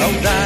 Deixaste saudades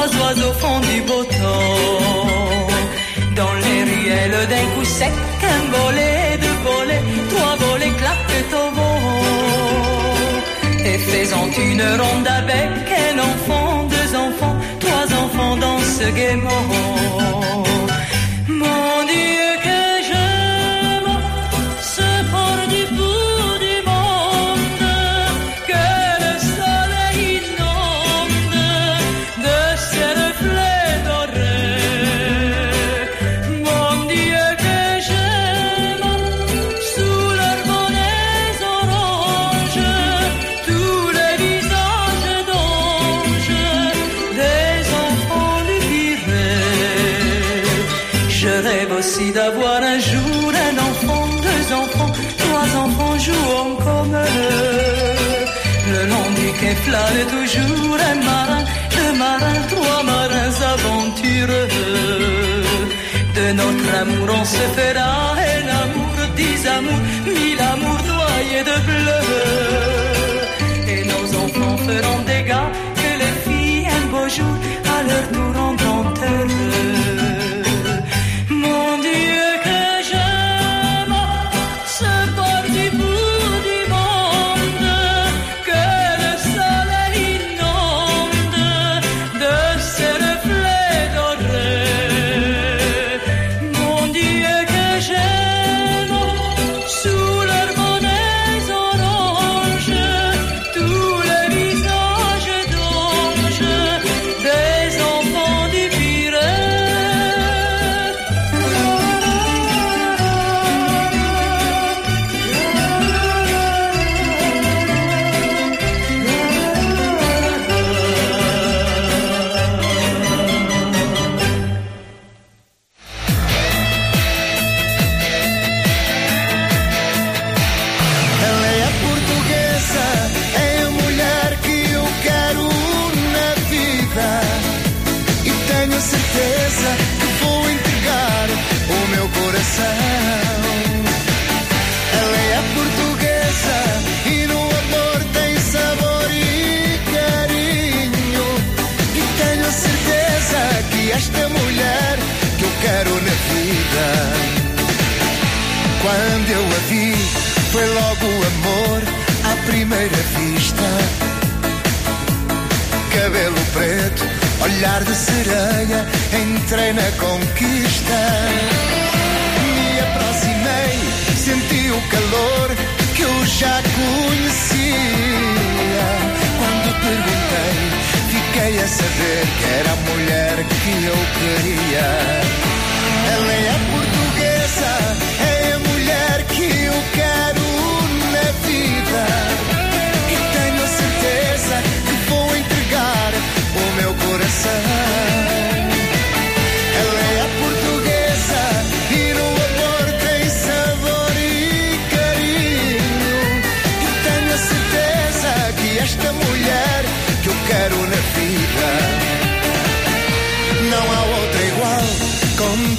trois oiseaux font du beau temps. Dans les ruelles d'un coup sec, un volet, deux volets, trois volets claquent au vent. Et faisant une ronde avec un enfant, deux enfants, trois enfants dansent gaiement. flâne toujours un marin, deux marins, trois marins aventureux. De notre amour on se fera un amour, dix amours, mille amours noyés de bleu. Et nos enfants feront des gars que les filles un beau jour à leur tour. olhar de sereia, entrei na conquista. Me aproximei, senti o calor que eu já conhecia. Quando perguntei, fiquei a saber que era a mulher que eu queria. Ela é portuguesa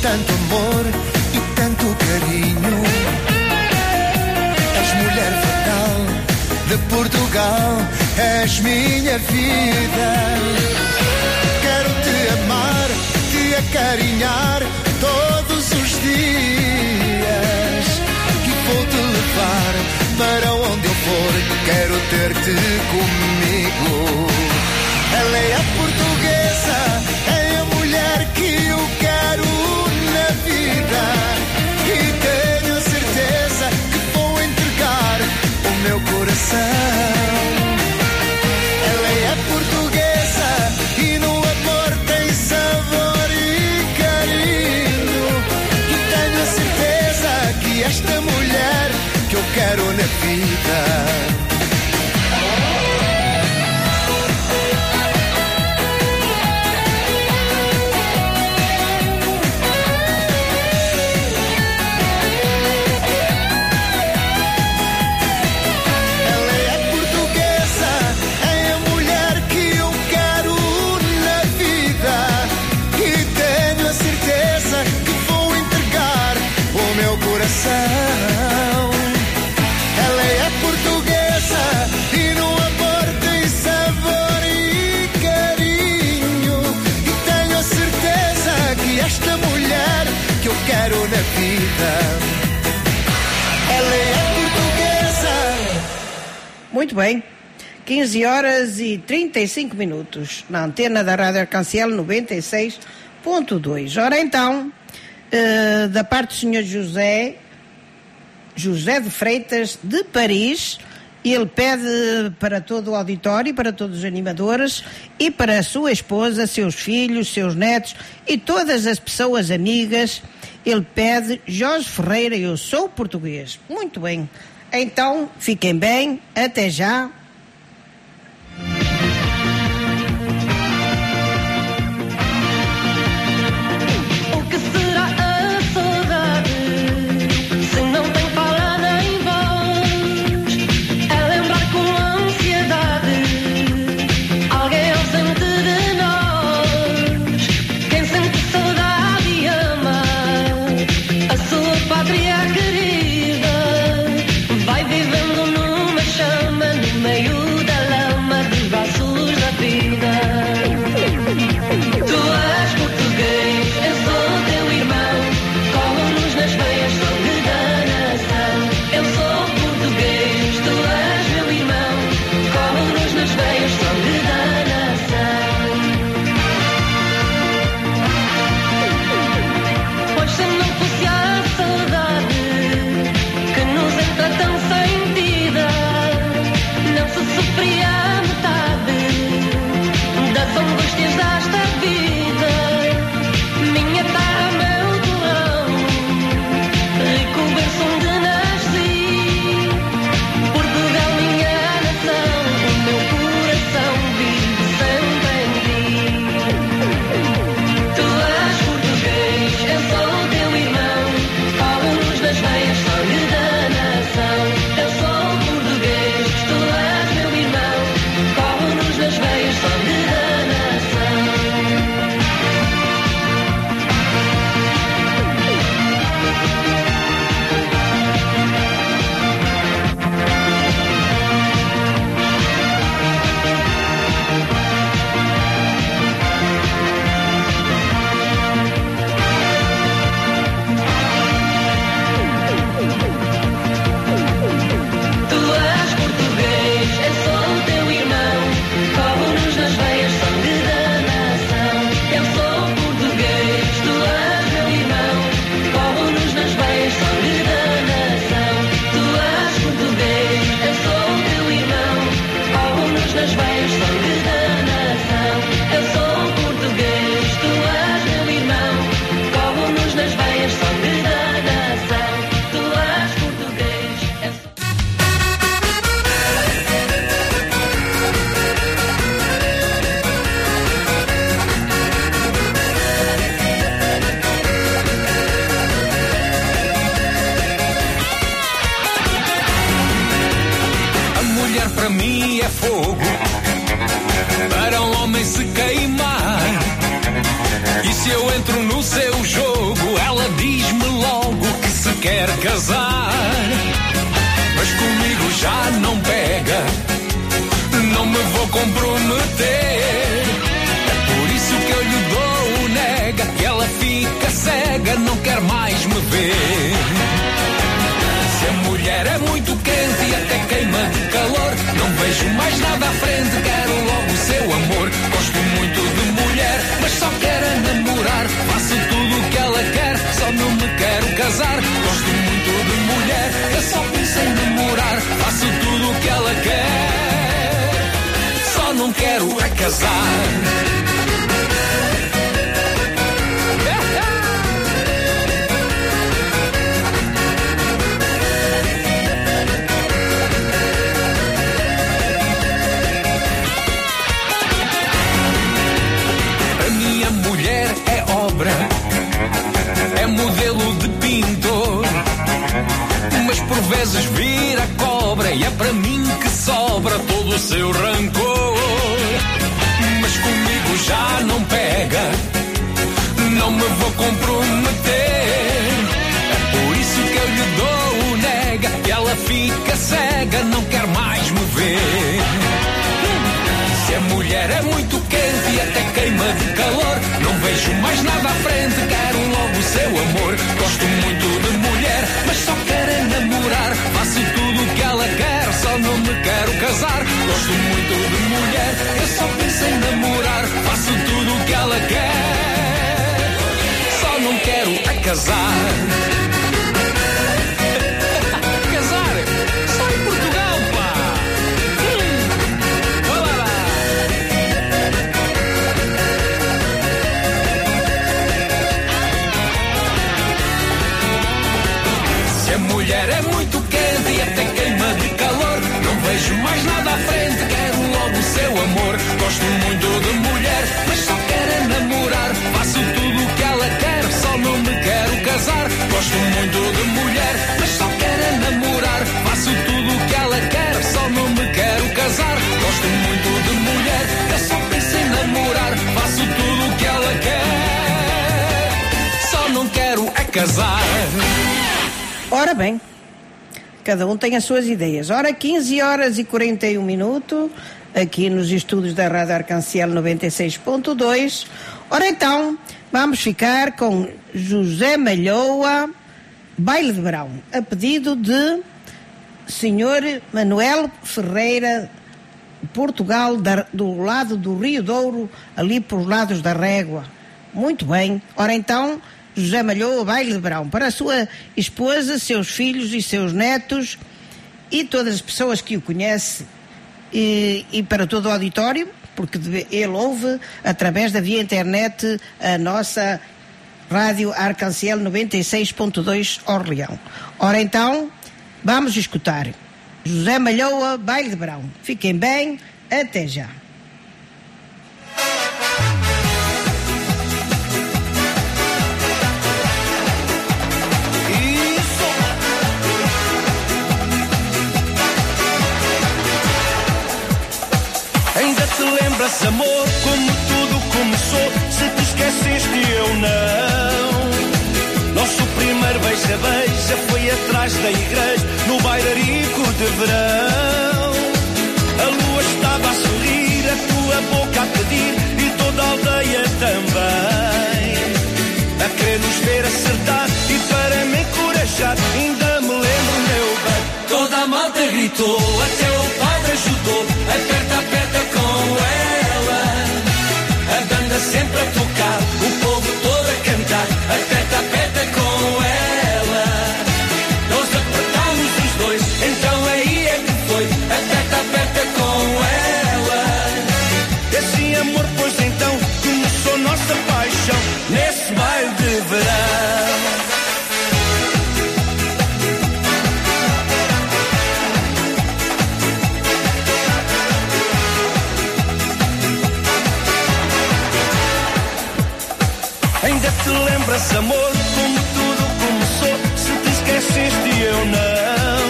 tanto amor e tanto carinho. És mulher fatal de Portugal, és minha vida. Quero te amar, te acarinhar todos os dias. Que vou te levar para onde eu for, quero ter-te comigo. Ela é a portuguesa minha vida. Muito bem. 15 horas e 35 minutos na antena da Rádio Arcanciel 96.2. Ora então, uh, da parte do Sr. José, José de Freitas, de Paris, ele pede para todo o auditório, para todos os animadores e para a sua esposa, seus filhos, seus netos e todas as pessoas amigas. Ele pede Jorge Ferreira, eu sou português. Muito bem. Então, fiquem bem, até já. Tem as suas ideias. Ora, 15 horas e 41 minutos, aqui nos estúdios da Rádio Arcanciel 96.2. Ora então, vamos ficar com José Malhoa, Baile de Verão, a pedido de Senhor Manuel Ferreira, Portugal, da- do lado do Rio Douro, ali por os lados da Régua. Muito bem. Ora então, José Malhoa, Baile de Verão, para a sua esposa, seus filhos e seus netos e todas as pessoas que o conhecem e, e para todo o auditório, porque ele ouve através da via internet a nossa Rádio Arcanciel 96.2 Orleão. Ora então, vamos escutar José Malhoa, Baile de Verão. Fiquem bem, até já. Amor, como tudo começou? Se te esqueceste, eu não. Nosso primeiro beija-beija foi atrás da igreja, no bailarico de verão. A lua estava a sorrir, a tua boca a pedir e toda a aldeia também. A querer nos ver acertar e para me encorajar, ainda me lembro, meu bem. Toda a malta gritou, até o padre ajudou. Aperta, aperta com sempre a tocar, o povo todo a cantar. Aperta, aperta com ela. Nós apertamos os dois, então aí é que foi. Aperta, aperta com Mas amor, como tudo começou, se te esqueceste eu não.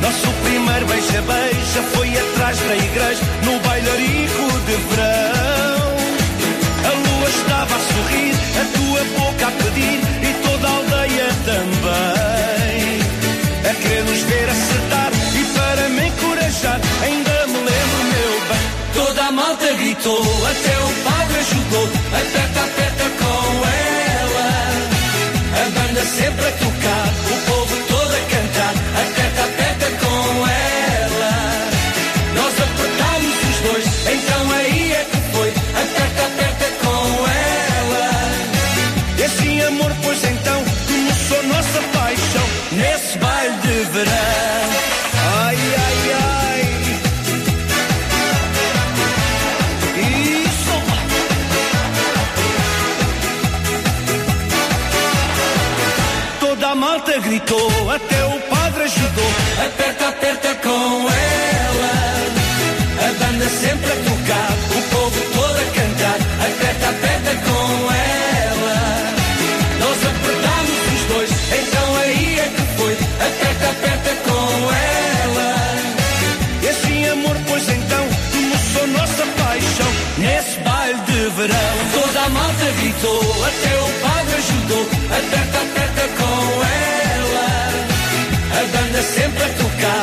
Nosso primeiro beija-beija foi atrás da igreja, no bailarico de verão. A lua estava a sorrir, a tua boca a pedir e toda a aldeia também. A querer nos ver acertar e para me encorajar, ainda me lembro, meu bem. Toda a malta gritou, até o padre ajudou, aperta, aperta, sempre a tocar. até o padre ajudou. Aperta, aperta com ela. A banda sempre a tocar, o povo todo a cantar. Aperta, aperta com ela. Nós apertamos os dois, então aí é que foi. Aperta, aperta com ela. E assim, amor, pois então, começou nossa paixão. Nesse baile de verão, toda a malta gritou, até o padre ajudou. sempre a tocar.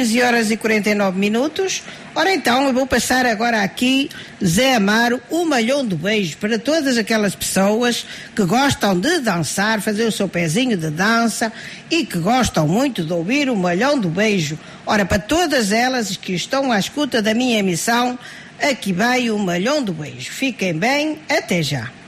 15 horas e 49 minutos. Ora então, eu vou passar agora aqui, Zé Amaro, o malhão do beijo para todas aquelas pessoas que gostam de dançar, fazer o seu pezinho de dança e que gostam muito de ouvir o malhão do beijo. Ora, para todas elas que estão à escuta da minha emissão, aqui vai o malhão do beijo. Fiquem bem, até já.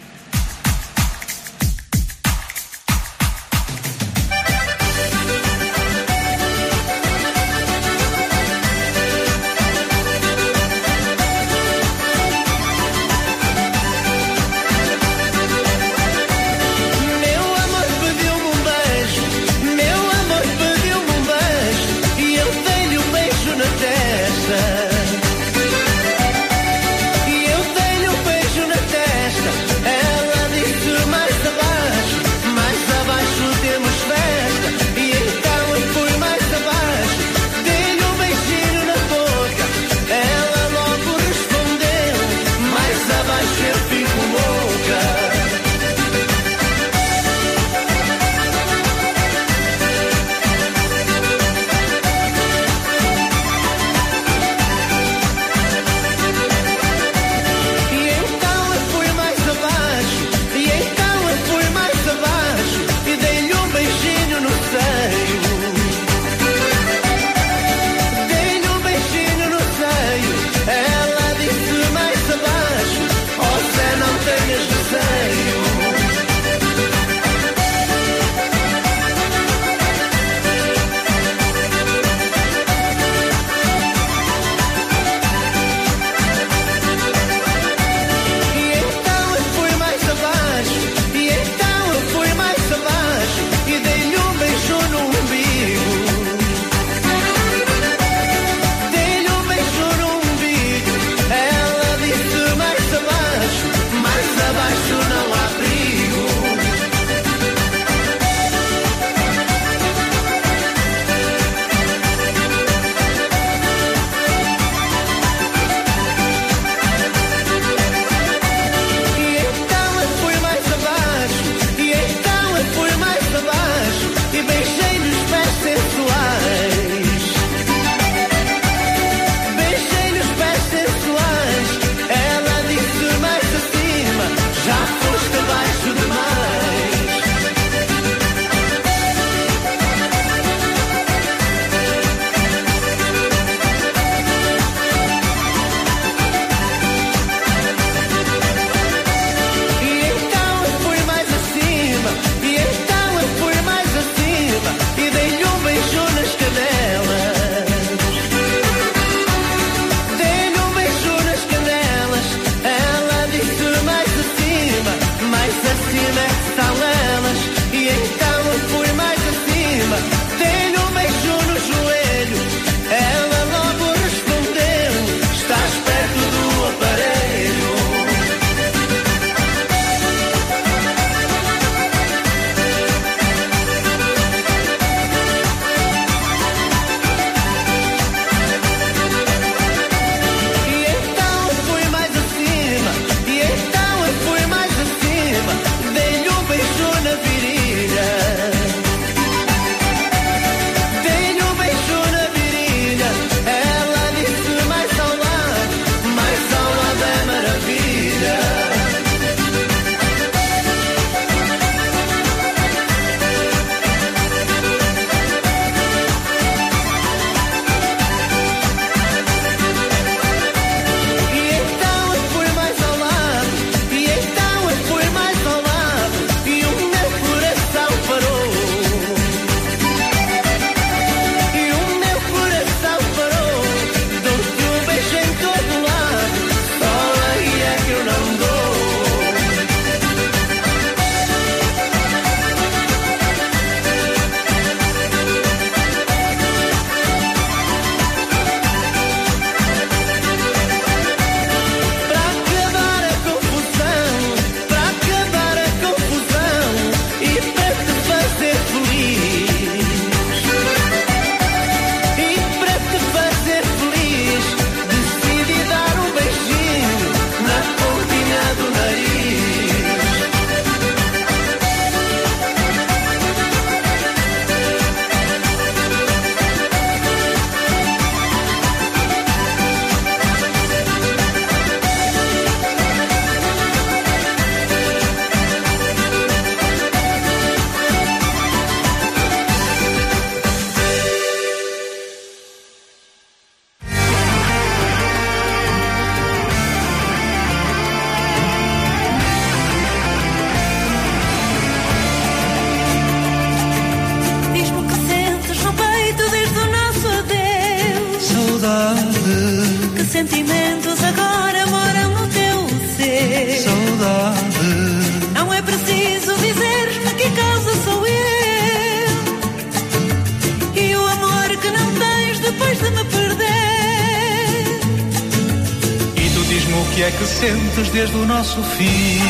O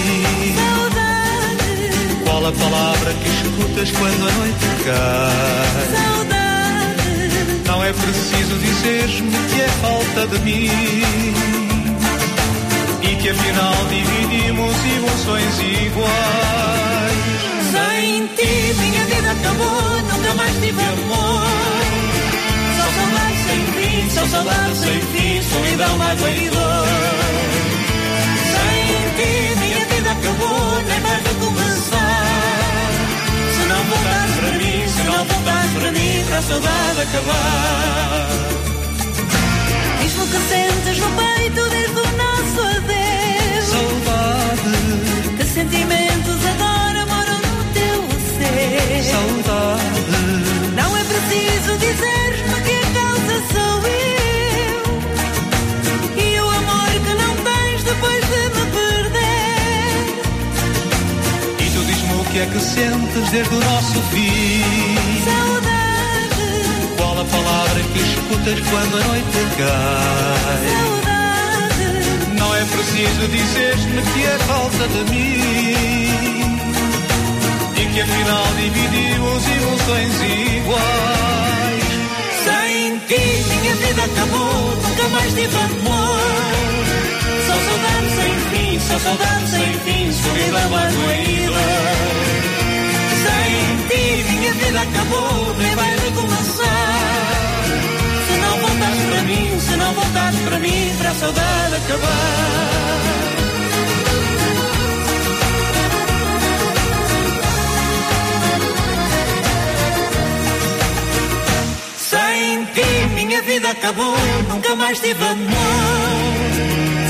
vida acabou, nunca mais tive amor.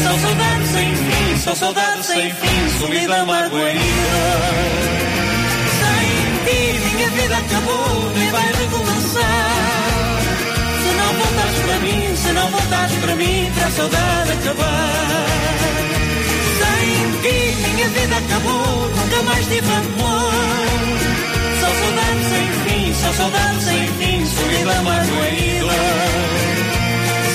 Só saudade sem fim, só saudade sem fim, solidão, ti minha vida acabou, nem vai recomeçar. Se não voltares para mim, se não voltares para mim, para a saudade acabar. Sem ti minha vida acabou, nunca mais tive amor. Só saudade sem fim, só saudade sem fim, e dor.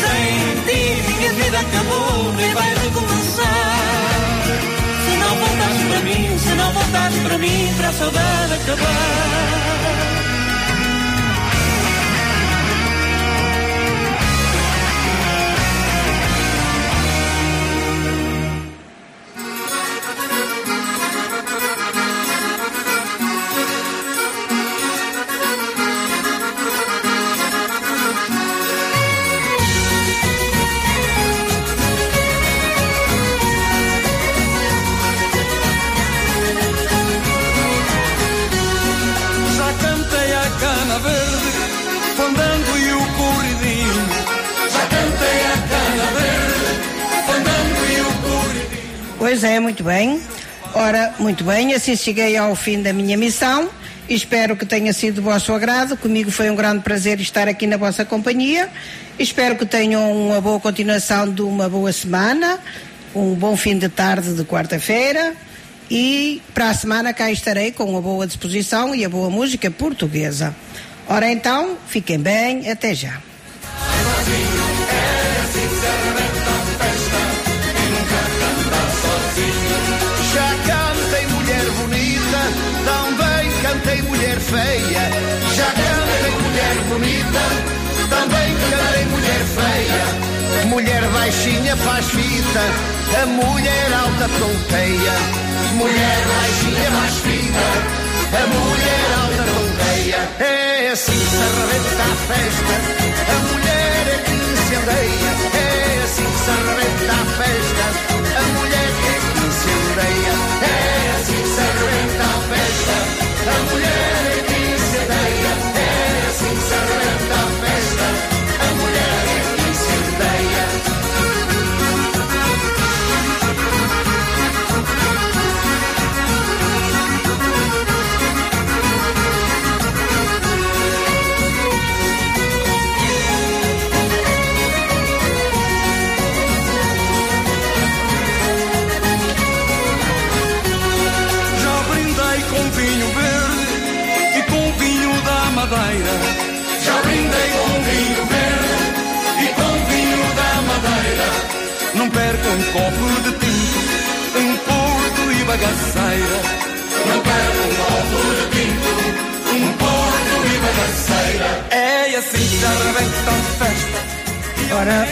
Sem ti minha vida acabou, nem vai recomeçar. Se não voltares para mim, se não voltares para mim, para a saudade acabar. Pois é, muito bem. Ora, muito bem, assim cheguei ao fim da minha missão. Espero que tenha sido do vosso agrado. Comigo foi um grande prazer estar aqui na vossa companhia. Espero que tenham uma boa continuação de uma boa semana, um bom fim de tarde de quarta-feira. E para a semana cá estarei com a boa disposição e a boa música portuguesa. Ora então, fiquem bem, até. Já feia. Já cantei mulher bonita, também cantei mulher feia. Mulher baixinha faz fita, a mulher alta tonteia. Mulher baixinha faz fita, a mulher alta tonteia. É assim que se arrebenta a festa, a mulher é que se andeia. É assim que se arrebenta a festa, a mulher é que se andeia. É assim que se arrebenta a festa, a mulher é que se andeia. É assim que um copo de tinto, um porto e bagaceira. Não perco um copo de tinto, um porto e bagaceira. É assim que arrebenta a festa. Ora,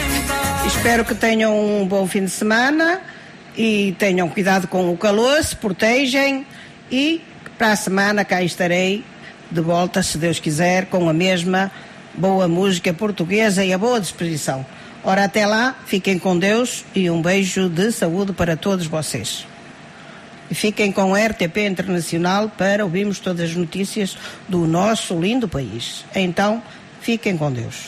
espero que tenham um bom fim de semana e tenham cuidado com o calor, se protejam e para a semana cá estarei de volta, se Deus quiser, com a mesma boa música portuguesa e a boa disposição. Ora, até lá, fiquem com Deus e um beijo de saúde para todos vocês. E fiquem com a RTP Internacional para ouvirmos todas as notícias do nosso lindo país. Então, fiquem com Deus.